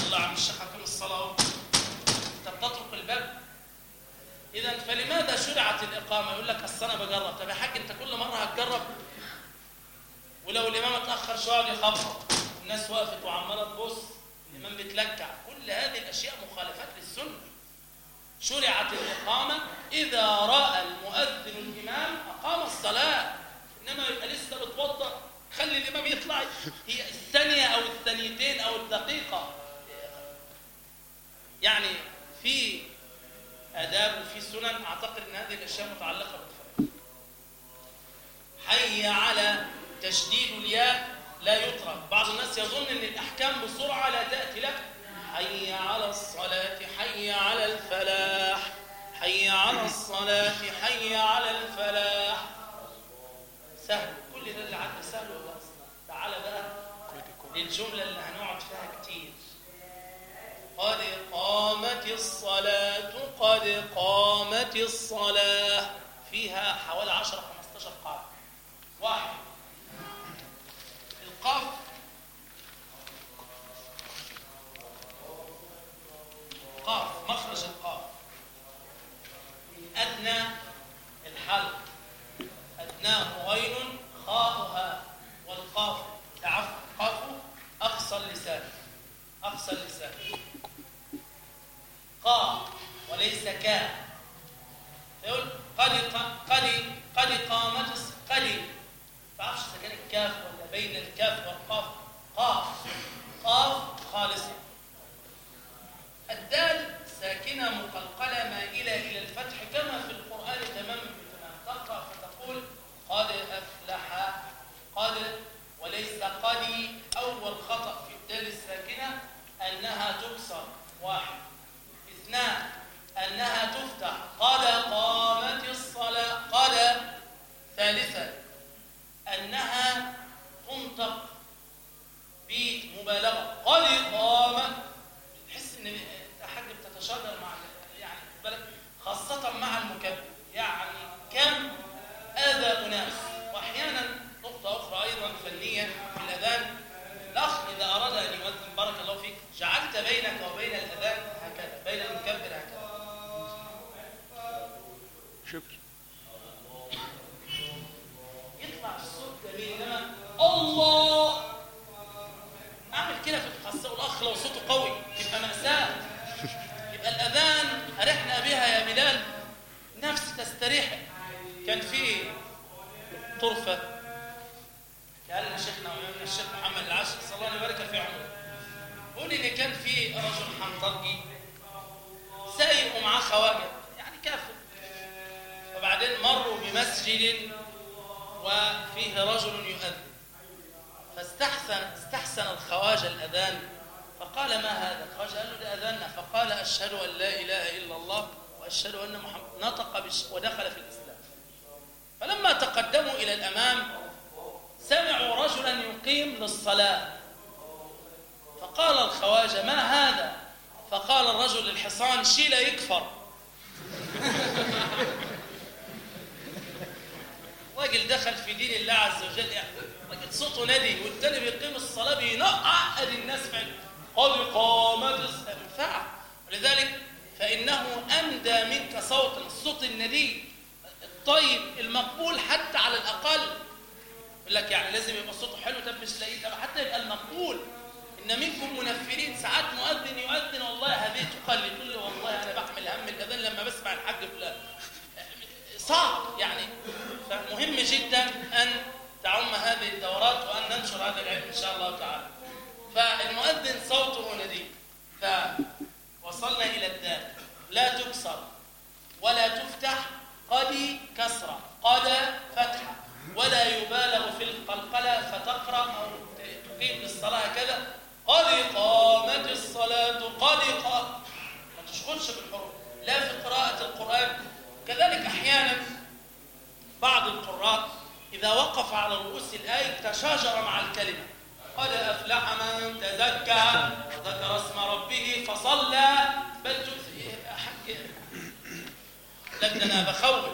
الله عم الشيخ حكم الصلاة. أنت بتطرق الباب؟ إذا فلماذا شرعت الإقامة؟ يقول لك أصل أنا بجرب. طب يا حاج أنت كل مرة هتجرب؟ ولو الإمام اتأخر شوية يخبط الناس وقفت وعمالة تبص الإمام بيتلكع. كل هذه الأشياء مخالفات للسنة. شرعت الإقامة إذا رأى المؤذن الإمام أقام الصلاة. إنما يبقى لسه بتوضأ خلي الإمام يطلع. هي الثانية أو الثانيتين أو الدقيقة. يعني في آداب وفي سنن أعتقد أن هذه الأشياء متعلقة بالفرق حي على تشديد الياء لا يترك بعض الناس يظن أن الأحكام بسرعة لا تأتي لك. حي على الصلاة حي على الفلاح. حي على الصلاة حي على الفلاح. سهل. كل ده اللي عندنا سهل والله. أصلا تعالى بقى للجملة اللي هنقعد فيها كتير. قد قامت الصلاة قد قامت الصلاة. فيها حوالي 10 15 قاعدة. واحد. القاف. قاف. مخرج القاف. من أدنى الحلق. أدناه غين خاؤها والقاف تعف قاف أقصى اللسان أقصى اللسان. قا وليس كا. يقول قد قد قد قامت قد تعرفش إذا كان الكاف ولا بين الكاف والقاف. قاف. قاف خالصة الدال ساكنة مقلقلة مائلة إلى الفتح كما في القرآن تماما تقرأ فتقول قد أفلح قد وليس قد. أول خطأ في الدال الساكنة أنها تكسر. واحد. اثنان. أنها تفتح. قد قامت الصلاة. قد. ثالثا. أنها تنطق بمبالغة قد قامت. تحس إن حاجة بتتشاجر مع يعني خاصة مع المكبر. يعني كم اذى أناس. وأحيانا نقطة أخرى أيضا فنية في الأذان. الأخ إذا أراد أن يؤذن بارك الله فيك جعلت بينك وبين الأذان هكذا بين المكبر هكذا. شكرا. يطلع الصوت جميل الله! أعمل كده في الخاصه والأخ لو صوته قوي تبقى مأساة. يبقى الأذان أرحنا بها يا بلال. نفس تستريح. كان في طرفة قال شيخنا الشيخ محمد العاشر صلى الله عليه وبارك في عمره. قول لي كان في رجل حنطرجي سايق ومعاه خواجة يعني كافر. وبعدين مروا بمسجد وفيه رجل يؤذن. فاستحسن استحسن الخواجة الأذان فقال ما هذا؟ الخواجة قال له ده أذنا فقال أشهد أن لا إله إلا الله وأشهد أن محمد نطق ودخل في الإسلام. فلما تقدموا إلى الأمام سمعوا رجلا يقيم للصلاة. فقال الخواجة ما هذا؟ فقال الرجل للحصان شيل يكفر. راجل دخل في دين الله عز وجل يعني راجل صوته ندي والتاني بيقيم الصلاة بينقعد الناس في قد قامت ينفع ولذلك فإنه أندى منك صوتا الصوت الندي الطيب المقبول حتى على الأقل. يقول لك يعني لازم يبقى صوته حلو طب مش لاقيه؟ طب حتى يبقى المقبول. إن منكم منفرين ساعات مؤذن يؤذن. والله هذه تقلد تقول له والله أنا بحمل هم الأذان لما بسمع الحاج فلان صعب يعني. فمهم جدا أن تعم هذه الدورات وأن ننشر هذا العلم إن شاء الله تعالى. فالمؤذن صوته ندي فوصلنا إلى الدال. لا تكسر ولا تفتح قد كسرة قد فتحة ولا يبالغ في القلقلة فتقرأ أو تقيم للصلاة كذا. قد قامت الصلاة قد قام. ما تشغلش بالحروف. لا في قراءة القرآن. كذلك أحيانا بعض القراء إذا وقف على رؤوس الآية تشاجر مع الكلمة. قد أفلح من تزكى وذكر اسم ربه فصلى. بل لكن أنا بخوف.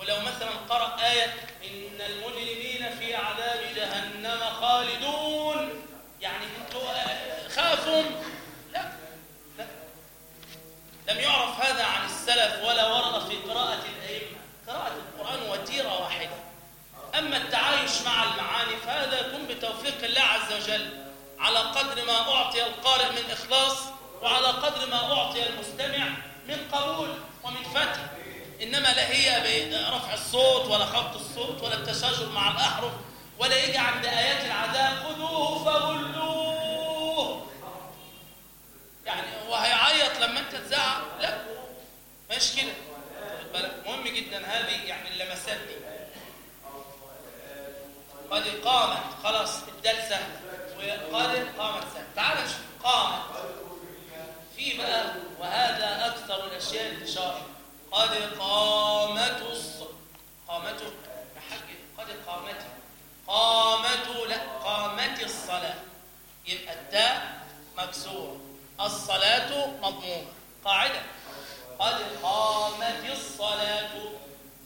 ولو مثلا قرأ آية إن المجرمين في عذاب جهنم خالدون. يعني آه، خافوا لا لا. لم يعرف هذا عن السلف ولا ورد في قراءة الأئمة. قراءة القرآن وتيرة واحدة. أما التعايش مع المعاني فهذا يكون بتوفيق الله عز وجل. على قدر ما أعطي القارئ من إخلاص وعلى قدر ما أعطي المستمع من قبول ومن فتح. إنما لا هي برفع الصوت ولا خفض الصوت ولا التشاجر مع الأحرف ولا يجي عند آيات العذاب خذوه فغلوه يعني هو هيعيط لما أنت تزعق لا مش كده خد بالك مهم جدا هذه يعني اللمسات دي قد قامت خلاص الدال سهل وقد قامت سهل تعال نشوف قامت في بقى وهذا أكثر الأشياء انتشارا قد قامت الص... قامته يا حاج قد قامت قامت لا قامت الصلاة يبقى التاء مكسورة الصلاة مضمومة قاعدة قد قامت الصلاة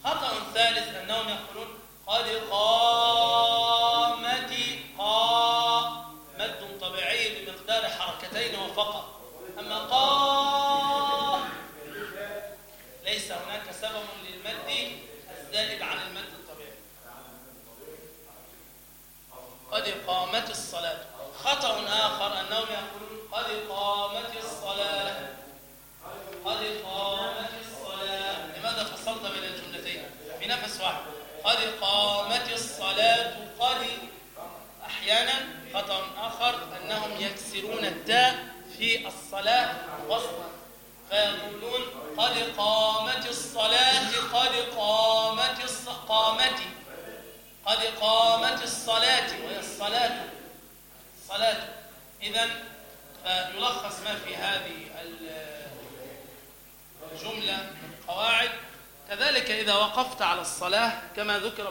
خطأ ثالث أنهم يقولون قد قامت قا مد طبيعي بمقدار حركتين وفقط أما قا ليس هناك سبب للمد الزائد عن المد الطبيعي قد قامت الصلاة خطأ آخر أنهم يقولون قد قامت الصلاة قد قامت الصلاة لماذا فصلت بين الجملتين بنفس واحد قد قامت الصلاة قد أحيانا خطأ آخر أنهم يكسرون التاء في الصلاة وصلا فيقولون قد قامت الصلاة قد قامت الص... قامت قد قامت الصلاة وهي الصلاة الصلاة إذا فيلخص ما في هذه الجملة من قواعد كذلك إذا وقفت على الصلاة كما ذكر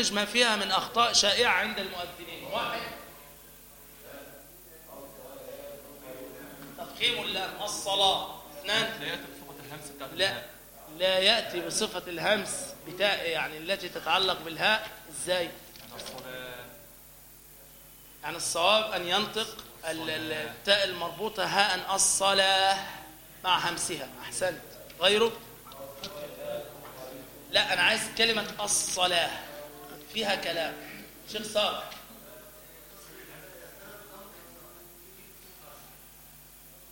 استخرج ما فيها من أخطاء شائعة عند المؤذنين. واحد تفخيم اللام الصلاة. اثنان. لا يأتي بصفة الهمس بتاعت لا. لا يأتي بصفة الهمس بتاء يعني التي تتعلق بالهاء. إزاي؟ يعني الصواب أن ينطق ال- ال- التاء المربوطة هاء الصلاة مع همسها. أحسنت. غيره؟ لا أنا عايز كلمة الصلاة. فيها كلام. شيخ صالح.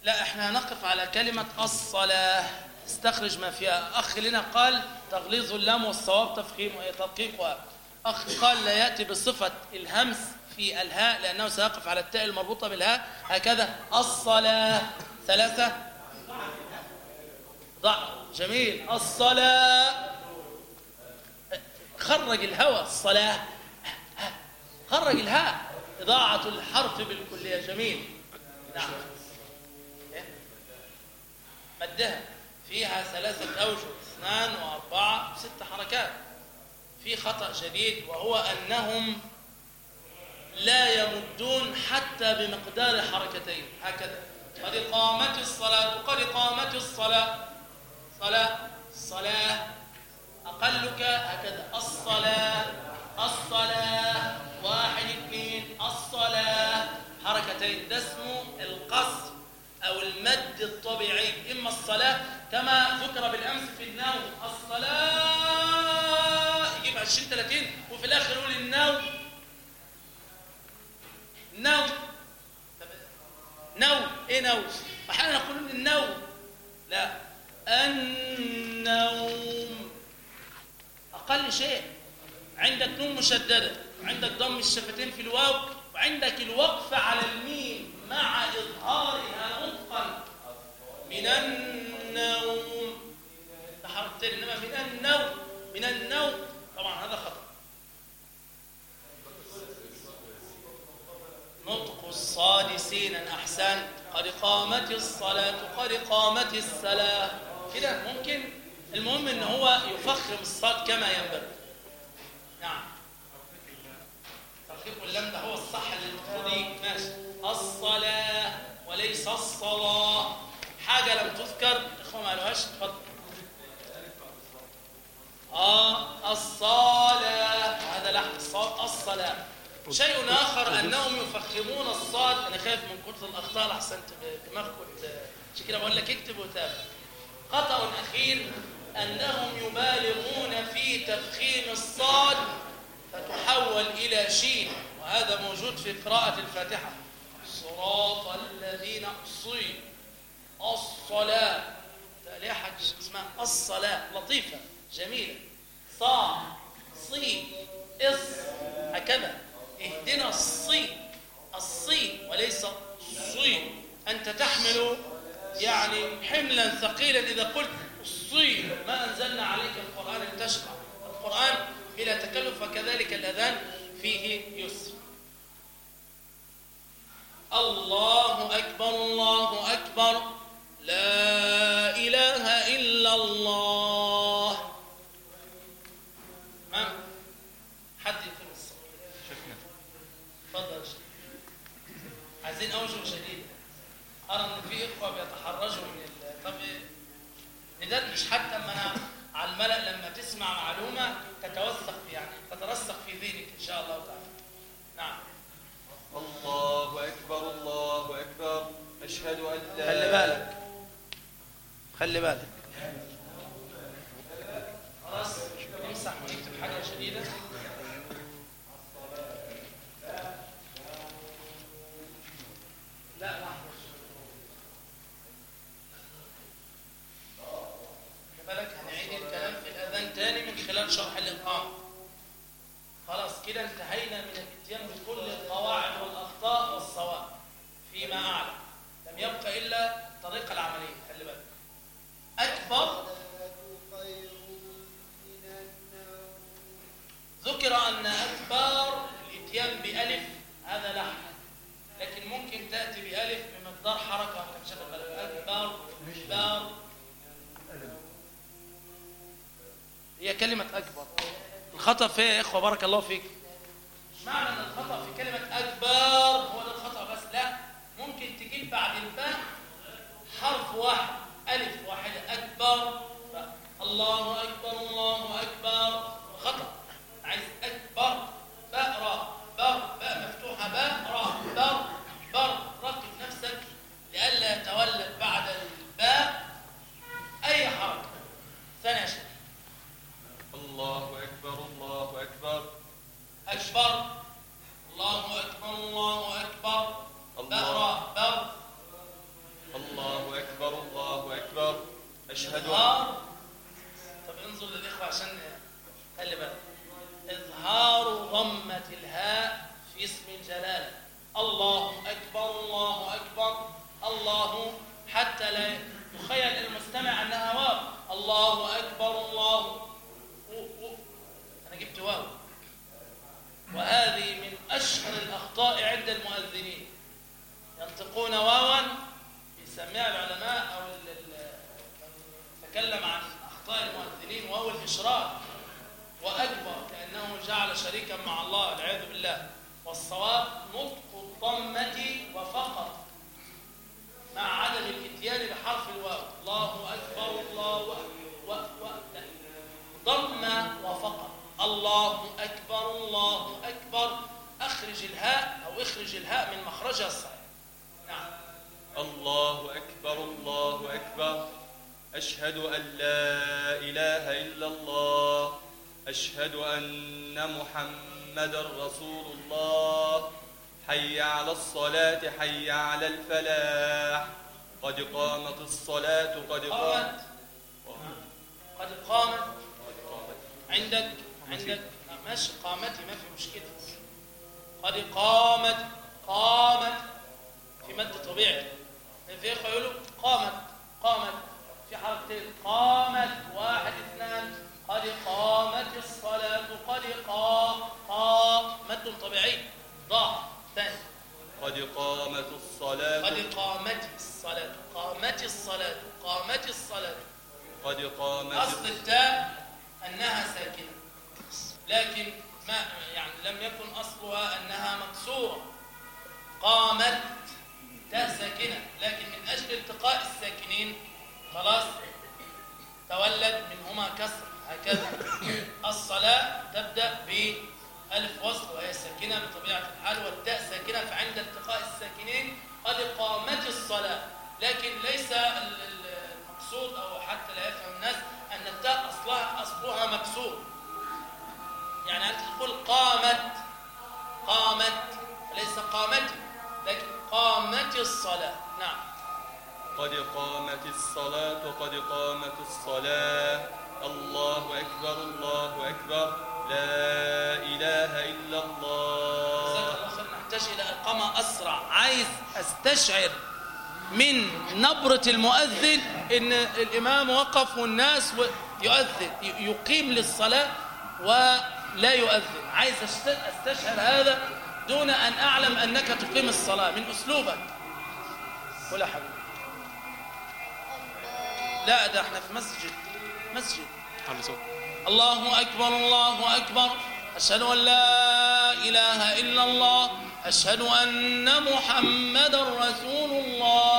لا إحنا هنقف على كلمة الصلاة. استخرج ما فيها. أخ لنا قال تغليظ اللام والصواب تفخيم تدقيقها أخ قال لا يأتي بصفة الهمس في الهاء لأنه سيقف على التاء المربوطة بالهاء. هكذا الصلاة. ثلاثة. ضع. جميل. الصلاة. خرج الهوى الصلاة. خرج الهاء. إضاعة الحرف بالكلية جميل. نعم. مدها. فيها ثلاثة أوجه اثنان وأربعة ست حركات. في خطأ شديد وهو أنهم لا يمدون حتى بمقدار حركتين. هكذا. قد قامت الصلاة قد قامت الصلاة. صلاة صلاة. أقلك هكذا. الصلاة الصلاة واحد اثنين الصلاة. حركتين ده اسمه القصر أو المد الطبيعي. إما الصلاة كما ذكر بالأمس في النوم. الصلاة يجيب 20 30 وفي الآخر يقول النوم. نوم. نوم. إيه نوم؟ أحيانا يقولون النوم. لا. النوم. أقل شيء. عندك نون مشددة وعندك ضم الشفتين في الواو وعندك الوقف على الميم مع إظهارها نطقا. من النوم. ده حركتين إنما من النوم من النوم. طبعا هذا خطأ. نطق الصاد سينا أحسن قد قامت الصلاة قد قامت الصلاة كده ممكن؟ المهم إن هو يفخم الصاد كما ينبغي. نعم. ترخيق اللام ده هو الصح اللي المفروض ماشي. الصلاة وليس الصلاة. حاجة لم تذكر إخوة ما قالوهاش اتفضل. آه الصلاة. هذا لحن الصاد. الصلاة. شيء آخر أنهم يفخمون الصاد. أنا خايف من كتر الأخطاء لحسن دماغكم كده بقول لك اكتب وتابع. خطأ أخير أنهم يبالغون في تفخيم الصاد فتحول إلى شين وهذا موجود في قراءة الفاتحة. صراط الذين صي الصلاة. حاجة اسمها الصلاة. لطيفة. جميلة. صا صي إص. هكذا. اهدنا الصي الصي وليس الصي أنت تحمل يعني حملا ثقيلا إذا قلت الصي ما أنزلنا عليك القرآن لتشقى. القرآن بلا تكلف فكذلك الأذان فيه يسر. الله أكبر الله أكبر. لا إله إلا الله. ما حد يقيم الصلاة تفضل يا شيخ. عايزين أوجه شديد. أرى إن في إخوة بيتحرجوا من. طب ندردش حتى أما أنا على الملأ لما تسمع معلومة تتوثق يعني تترسخ في ذهنك إن شاء الله تعالى. نعم. الله أكبر الله أكبر. أشهد أن لا خلي بالك. خلي بالك. خلاص امسح وتكتب حاجة شديدة. لا لحظة خلي بالك؟ هنعيد الكلام في الأذان تاني من خلال شرح الإقامة خلاص كده انتهينا من الاتيان بكل القواعد والأخطاء والصواب فيما أعلم لم يبقى إلا الطريقة العملية خلي بالك. أكبر ذكر أن أكبر الاتيان بألف هذا لحن لكن ممكن تأتي بألف بمقدار حركة أكبر أكبر هي كلمة أكبر. الخطأ فيها يا إخوة بارك الله فيك. مش معنى أن الخطأ في كلمة أكبر هو ده الخطأ بس لا. ممكن تجيب بعد الباء حرف واحد ألف واحدة أكبر. الله أكبر. نبرة المؤذن إن الإمام وقف والناس يؤذن يقيم للصلاة ولا يؤذن. عايز أستشعر هذا دون أن أعلم أنك تقيم الصلاة من أسلوبك. قول يا حبيبي لا ده إحنا في مسجد. مسجد. الله أكبر الله أكبر. أشهد أن لا إله إلا الله. أشهد أن محمد رسول الله.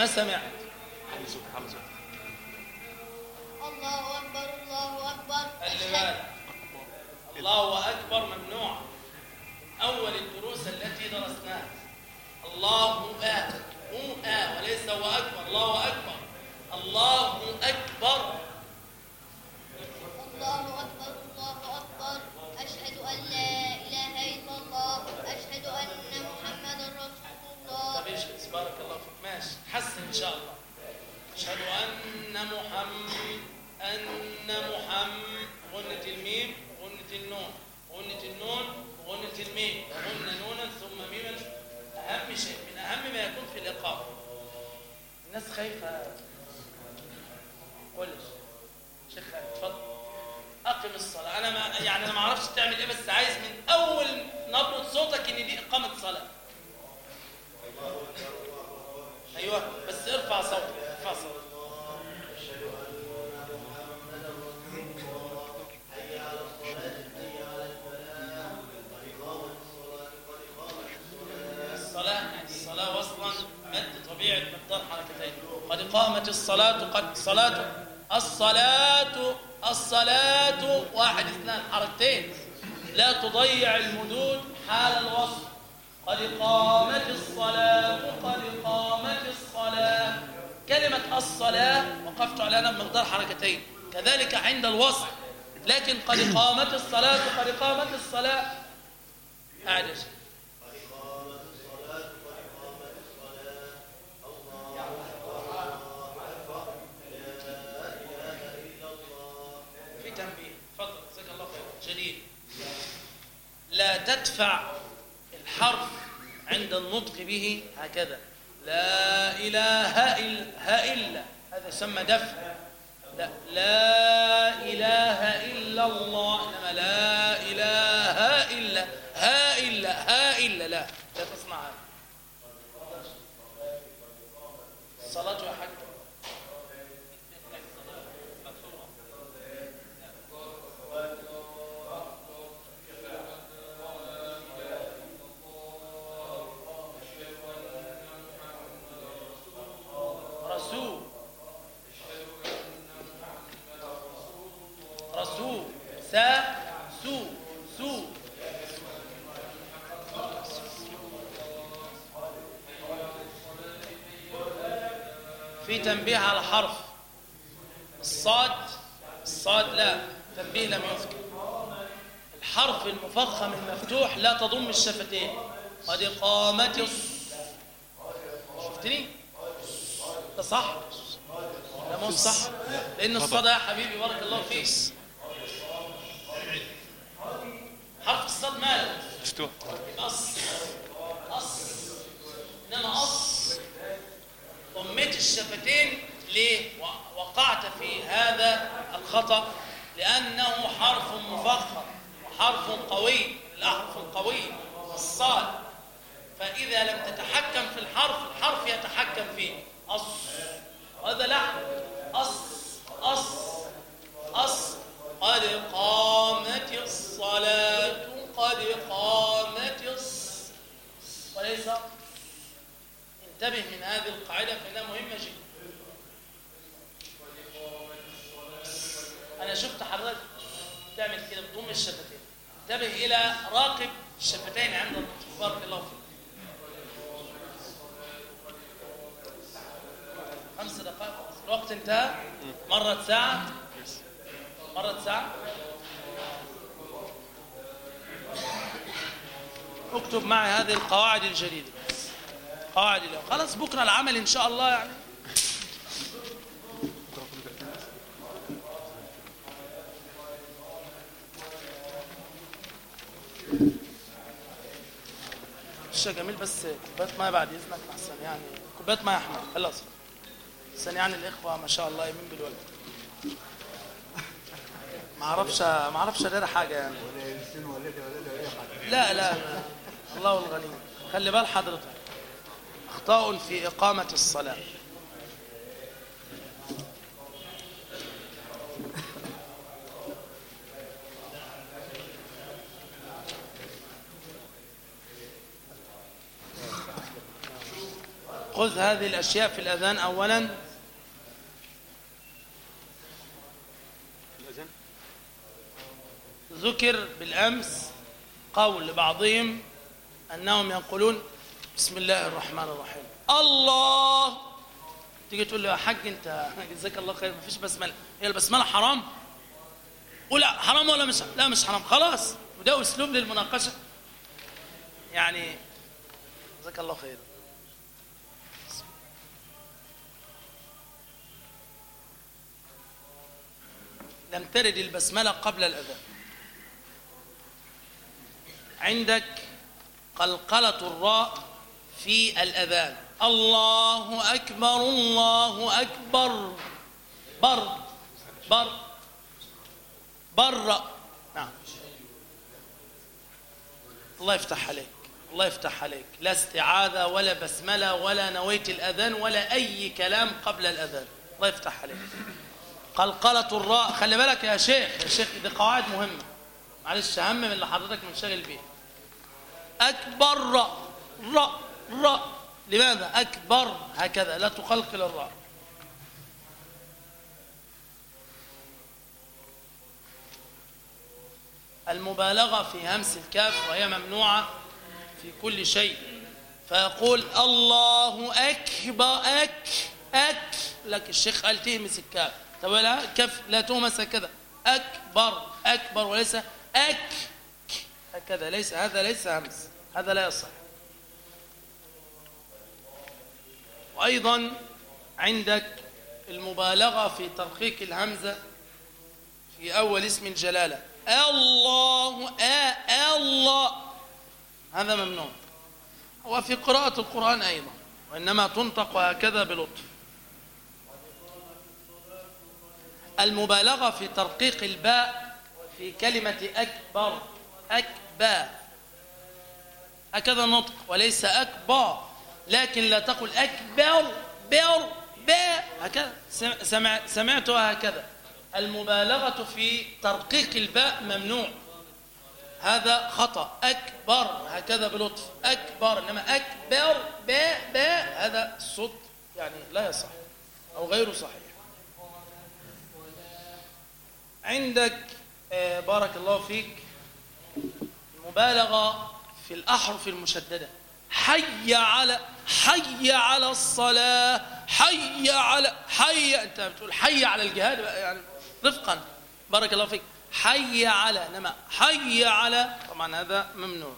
ما سمعت؟ على صوت الله أكبر الله أكبر. خلي بالك. الله أكبر ممنوع. أول الدروس التي درسناها. الله آ هو آ وليس هو أكبر. الله أكبر. الله أكبر. الله أكبر الله أكبر. أشهد أن لا إله إلا الله. أشهد أن الله طب إيش بارك الله فيك. ماشي. حسن إن شاء الله. أشهد أن محمد أن محمد. غنة الميم غنة النون. غنة النون غنة الميم. غنة نونا ثم ميما أهم شيء من أهم ما يكون في الاقامه الناس خايفة. قول شيخ. اتفضل. أقم الصلاة. أنا ما يعني أنا ما أعرفش تعمل إيه بس عايز من أول نبرة صوتك إن دي إقامة صلاة. أيوه بس ارفع صوتك ارفع صوتك. الصلاة مد مقدار حركتين. قد قامت الصلاة قد صلاة الصلاة الصلاة واحد اثنان حركتين. لا تضيع المدود حال الوصل. قد قامت الصلاة قد قامت الصلاة. كلمة الصلاة وقفت عليها بمقدار حركتين. كذلك عند الوصل لكن قد قامت الصلاة قد قامت الصلاة. قاعد يا شيخ. لا تدفع الحرف عند النطق به هكذا. لا إله إلا إلا. هذا يسمى دفع. لا, لا إله إلا الله. إنما لا إله إلا ها إلا ها إلا. لا لا تصنع هذا الصلاة حاج تنبيه على حرف الصاد الصاد لا تنبيه لم يذكر. الحرف المفخم المفتوح لا تضم الشفتين. قد قامت الص. شفتني؟ ده صح. ده مو صح. لأن الصدى يا حبيبي بارك الله فيك. حرف الصاد ماله مفتوح. أص. أص. إنما أص ضميت الشفتين ليه؟ وقعت في هذا الخطأ لأنه حرف مفخم وحرف قوي الأحرف القوية الصاد فإذا لم تتحكم في الحرف الحرف يتحكم فيه أص. هذا لحن. أص أص أص. قد قامت الصلاة قد قامت الص. وليس انتبه من هذه القاعدة فإنها مهمة جدا. أنا شفت حضرتك تعمل كده بضم الشفتين. انتبه إلى راقب الشفتين عند النطق بارك الله فيك. خمس دقائق. الوقت انتهى. مرت ساعة. مرت ساعة. اكتب معي هذه القواعد الجديدة. قواعد اليوم. خلاص بكرة العمل إن شاء الله يعني. الشيء جميل بس كوباية مية بعد إذنك أحسن يعني. كوباية مية يا أحمد. خلاص. أحسن يعني الإخوة ما شاء الله يمين بالولد. ما أعرفش ما أعرفش ادير حاجة يعني. لا لا. الله الغني خلي بال حضرتك. في إقامة الصلاة. خذ هذه الأشياء في الأذان ذكر بالأمس قول لبعضهم أنهم يقولون بسم الله الرحمن الرحيم. الله. تيجي تقول له يا حاج أنت جزاك الله خير مفيش بسملة. هي البسملة حرام؟ ولا حرام ولا مش لا مش حرام خلاص. وده أسلوب للمناقشة. يعني جزاك الله خير. لم ترد البسملة قبل الأذان. عندك قلقلة الراء في الأذان. الله أكبر الله أكبر. بر بر بر. نعم. الله يفتح عليك الله يفتح عليك. لا استعاذة ولا بسملة ولا نويت الأذان ولا أي كلام قبل الأذان. الله يفتح عليك. قلقلة الراء. خلي بالك يا شيخ يا شيخ دي قواعد مهمة. معلش أهم من اللي حضرتك منشغل بيه أكبر راء راء. راء لماذا؟ أكبر. هكذا. لا تقلقل الراء. المبالغة في همس الكاف وهي ممنوعة في كل شيء. فيقول الله أكبر أك أك. لك الشيخ قال تهمس الكاف؟ طب لا كف لا تهمس هكذا. أكبر أكبر وليس أك هكذا. ليس هذا ليس همس. هذا لا يصح. وأيضا عندك المبالغة في ترقيق الهمزة في أول اسم الجلالة. الله آ الله. هذا ممنوع. وفي قراءة القرآن أيضا وإنما تنطق هكذا بلطف. المبالغة في ترقيق الباء في كلمة أكبر أكبر هكذا النطق وليس أكبر. لكن لا تقل أكبر بر با هكذا. سمع سمعتها هكذا. المبالغة في ترقيق الباء ممنوع. هذا خطأ. أكبر هكذا بلطف. أكبر إنما أكبر باء باء هذا الصوت يعني لا يصح أو غير صحيح. عندك آه، بارك الله فيك المبالغة في الأحرف المشددة. حي على حي على الصلاة حي على حي أنت بتقول حي على الجهاد يعني رفقا. بارك الله فيك. حي على إنما حي على طبعا هذا ممنوع.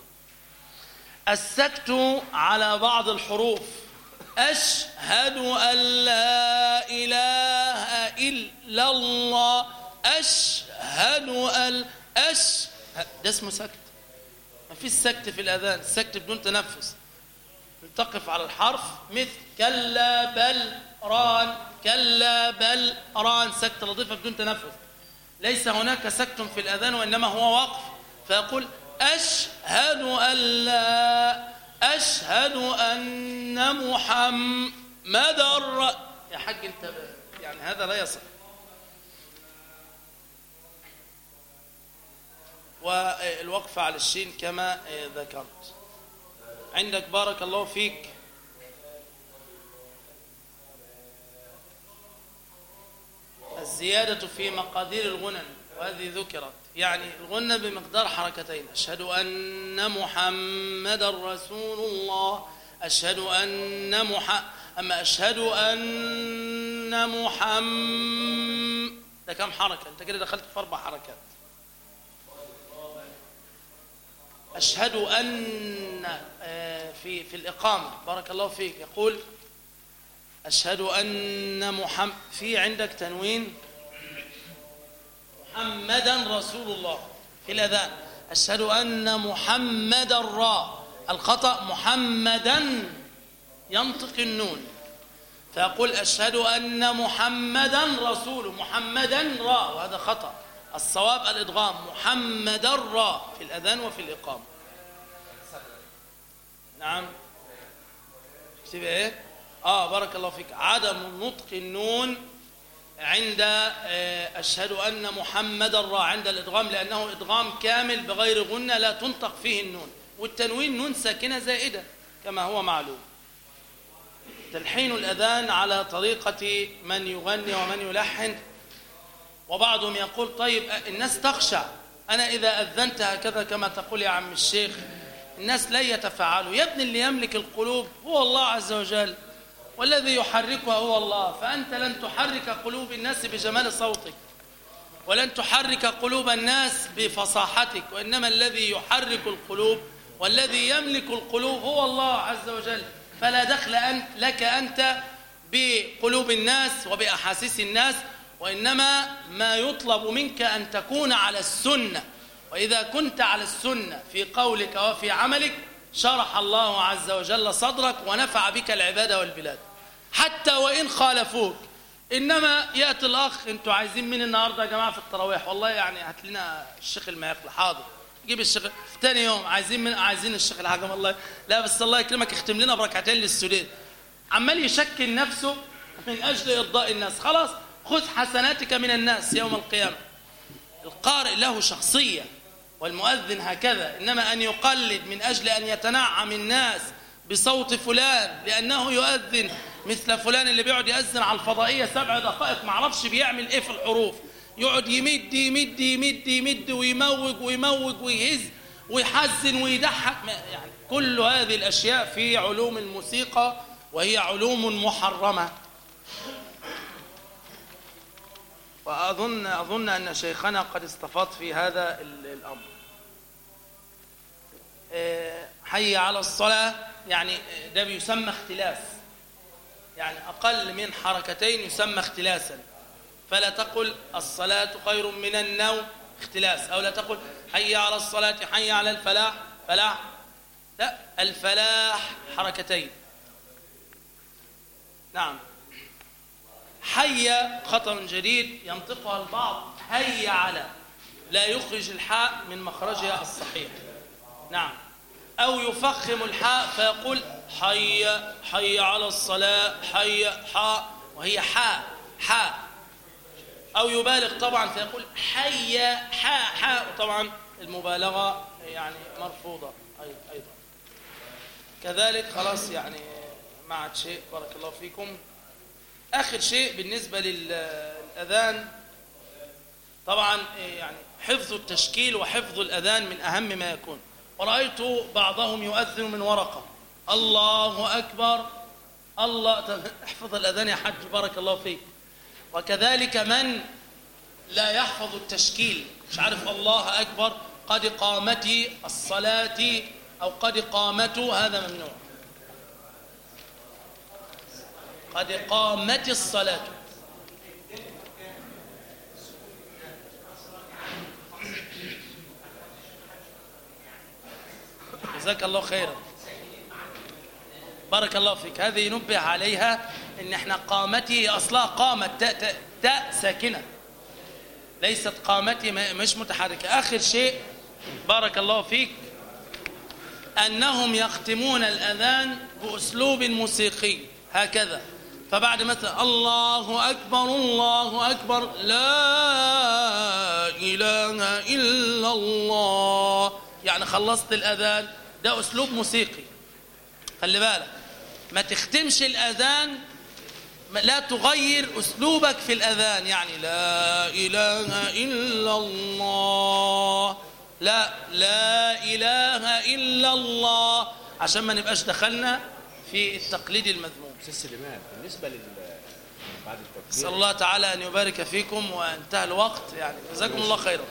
السكت على بعض الحروف. أشهد أن لا إله إلا الله. أشهد أن أش ده اسمه سكت. ما فيش سكت في الأذان. السكت بدون تنفس. تقف على الحرف مثل كلا بل ران كلا بل ران سكت لطيفة بدون تنفس ليس هناك سكت في الأذان وإنما هو وقف فيقول أشهد أن لا أشهد أن محمد يا حاج أنت يعني هذا لا يصح. والوقف على الشين كما ذكرت. عندك بارك الله فيك. الزيادة في مقادير الغنن وهذه ذكرت. يعني الغنة بمقدار حركتين. أشهد أن محمد رسول الله. أشهد أن مح أما أشهد أن محمد ده كم حركة؟ أنت كده دخلت في أربع حركات. أشهد أن آه، في في الإقامة. بارك الله فيك. يقول أشهد أن محمد في عندك تنوين؟ محمدا رسول الله. في الأذان. أشهد أن محمدا را. الخطأ محمدا ينطق النون. فيقول أشهد أن محمدا رسول محمدا را. وهذا خطأ. الصواب الإدغام محمدا را في الأذان وفي الإقامة. نعم. اكتب إيه؟ آه بارك الله فيك. عدم نطق النون عند آه، أشهد أن محمدا را عند الإدغام لأنه إدغام كامل بغير غنة لا تنطق فيه النون. والتنوين نون ساكنة زائدة كما هو معلوم. تلحين الأذان على طريقة من يغني ومن يلحن. وبعضهم يقول طيب الناس تخشع أنا إذا أذنت هكذا كما تقول يا عم الشيخ. الناس لا يتفاعلوا. يا ابن اللي يملك القلوب هو الله عز وجل. والذي يحركها هو الله. فأنت لن تحرك قلوب الناس بجمال صوتك. ولن تحرك قلوب الناس بفصاحتك. وإنما الذي يحرك القلوب والذي يملك القلوب هو الله عز وجل. فلا دخل أنت لك أنت بقلوب الناس وبأحاسيس الناس وإنما ما يطلب منك أن تكون على السنة. وإذا كنت على السنة في قولك وفي عملك شرح الله عز وجل صدرك ونفع بك العبادة والبلاد. حتى وإن خالفوك. إنما يأتي الأخ أنتوا عايزين مين النهاردة يا جماعة في التراويح؟ والله يعني هات لنا الشيخ المهيقل حاضر جيب الشيخ ثاني يوم. عايزين من عايزين الشيخ الحاجم الله لا بس الله يكرمك اختم لنا بركعتين للسديد عمال يشكل نفسه من أجل إرضاء الناس. خلاص خذ حسناتك من الناس يوم القيامة. القارئ له شخصية والمؤذن هكذا. إنما أن يقلد من أجل أن يتنعم الناس بصوت فلان لأنه يؤذن مثل فلان اللي بيقعد يأذن على الفضائية سبع دقائق معرفش بيعمل إيه في الحروف. يقعد يمد يمد يمد يمد ويموج ويموج ويهز ويحزن ويضحك. يعني كل هذه الأشياء في علوم الموسيقى وهي علوم محرمة. وأظن أظن أن شيخنا قد استفاض في هذا الأمر. حي على الصلاة يعني ده بيسمى اختلاس يعني أقل من حركتين يسمى اختلاسا. فلا تقل الصلاة خير من النوم اختلاس. أو لا تقل حي على الصلاة حي على الفلاح فلاح. لا الفلاح حركتين. نعم. حي خطأ جديد ينطقها البعض حي على لا يخرج الحاء من مخرجها الصحيح. نعم. أو يفخم الحاء فيقول حي حي على الصلاة حي حاء وهي حاء حاء أو يبالغ طبعا فيقول حي حاء حاء طبعا المبالغة يعني مرفوضة أيضا. كذلك خلاص يعني ما عاد شيء. بارك الله فيكم. آخر شيء بالنسبة للأذان طبعا يعني حفظ التشكيل وحفظ الأذان من أهم ما يكون. ورأيت بعضهم يؤذن من ورقة. الله أكبر! الله احفظ الأذان يا حج بارك الله فيك. وكذلك من لا يحفظ التشكيل؟ مش عارف الله أكبر قد قامت الصلاة أو قد قامت هذا ممنوع. قد قامت الصلاة. جزاك الله خيرا. بارك الله فيك. هذه ينبه عليها إن إحنا قامتي اصلها قامت تاء تاء ساكنة. ليست قامتي مش متحركة. آخر شيء بارك الله فيك أنهم يختمون الأذان بأسلوب موسيقي. هكذا. فبعد مثلا الله أكبر الله أكبر لا إله إلا الله. يعني خلصت الأذان ده أسلوب موسيقي. خلي بالك ما تختمش الأذان ما- لا تغير أسلوبك في الأذان. يعني لا إله إلا الله. لا لا إله إلا الله. عشان ما نبقاش دخلنا في التقليد المذموم. أستاذ سليمان بالنسبة لل بعد التكبير الله تعالى أن يبارك فيكم وانتهى الوقت يعني جزاكم الله خيرا.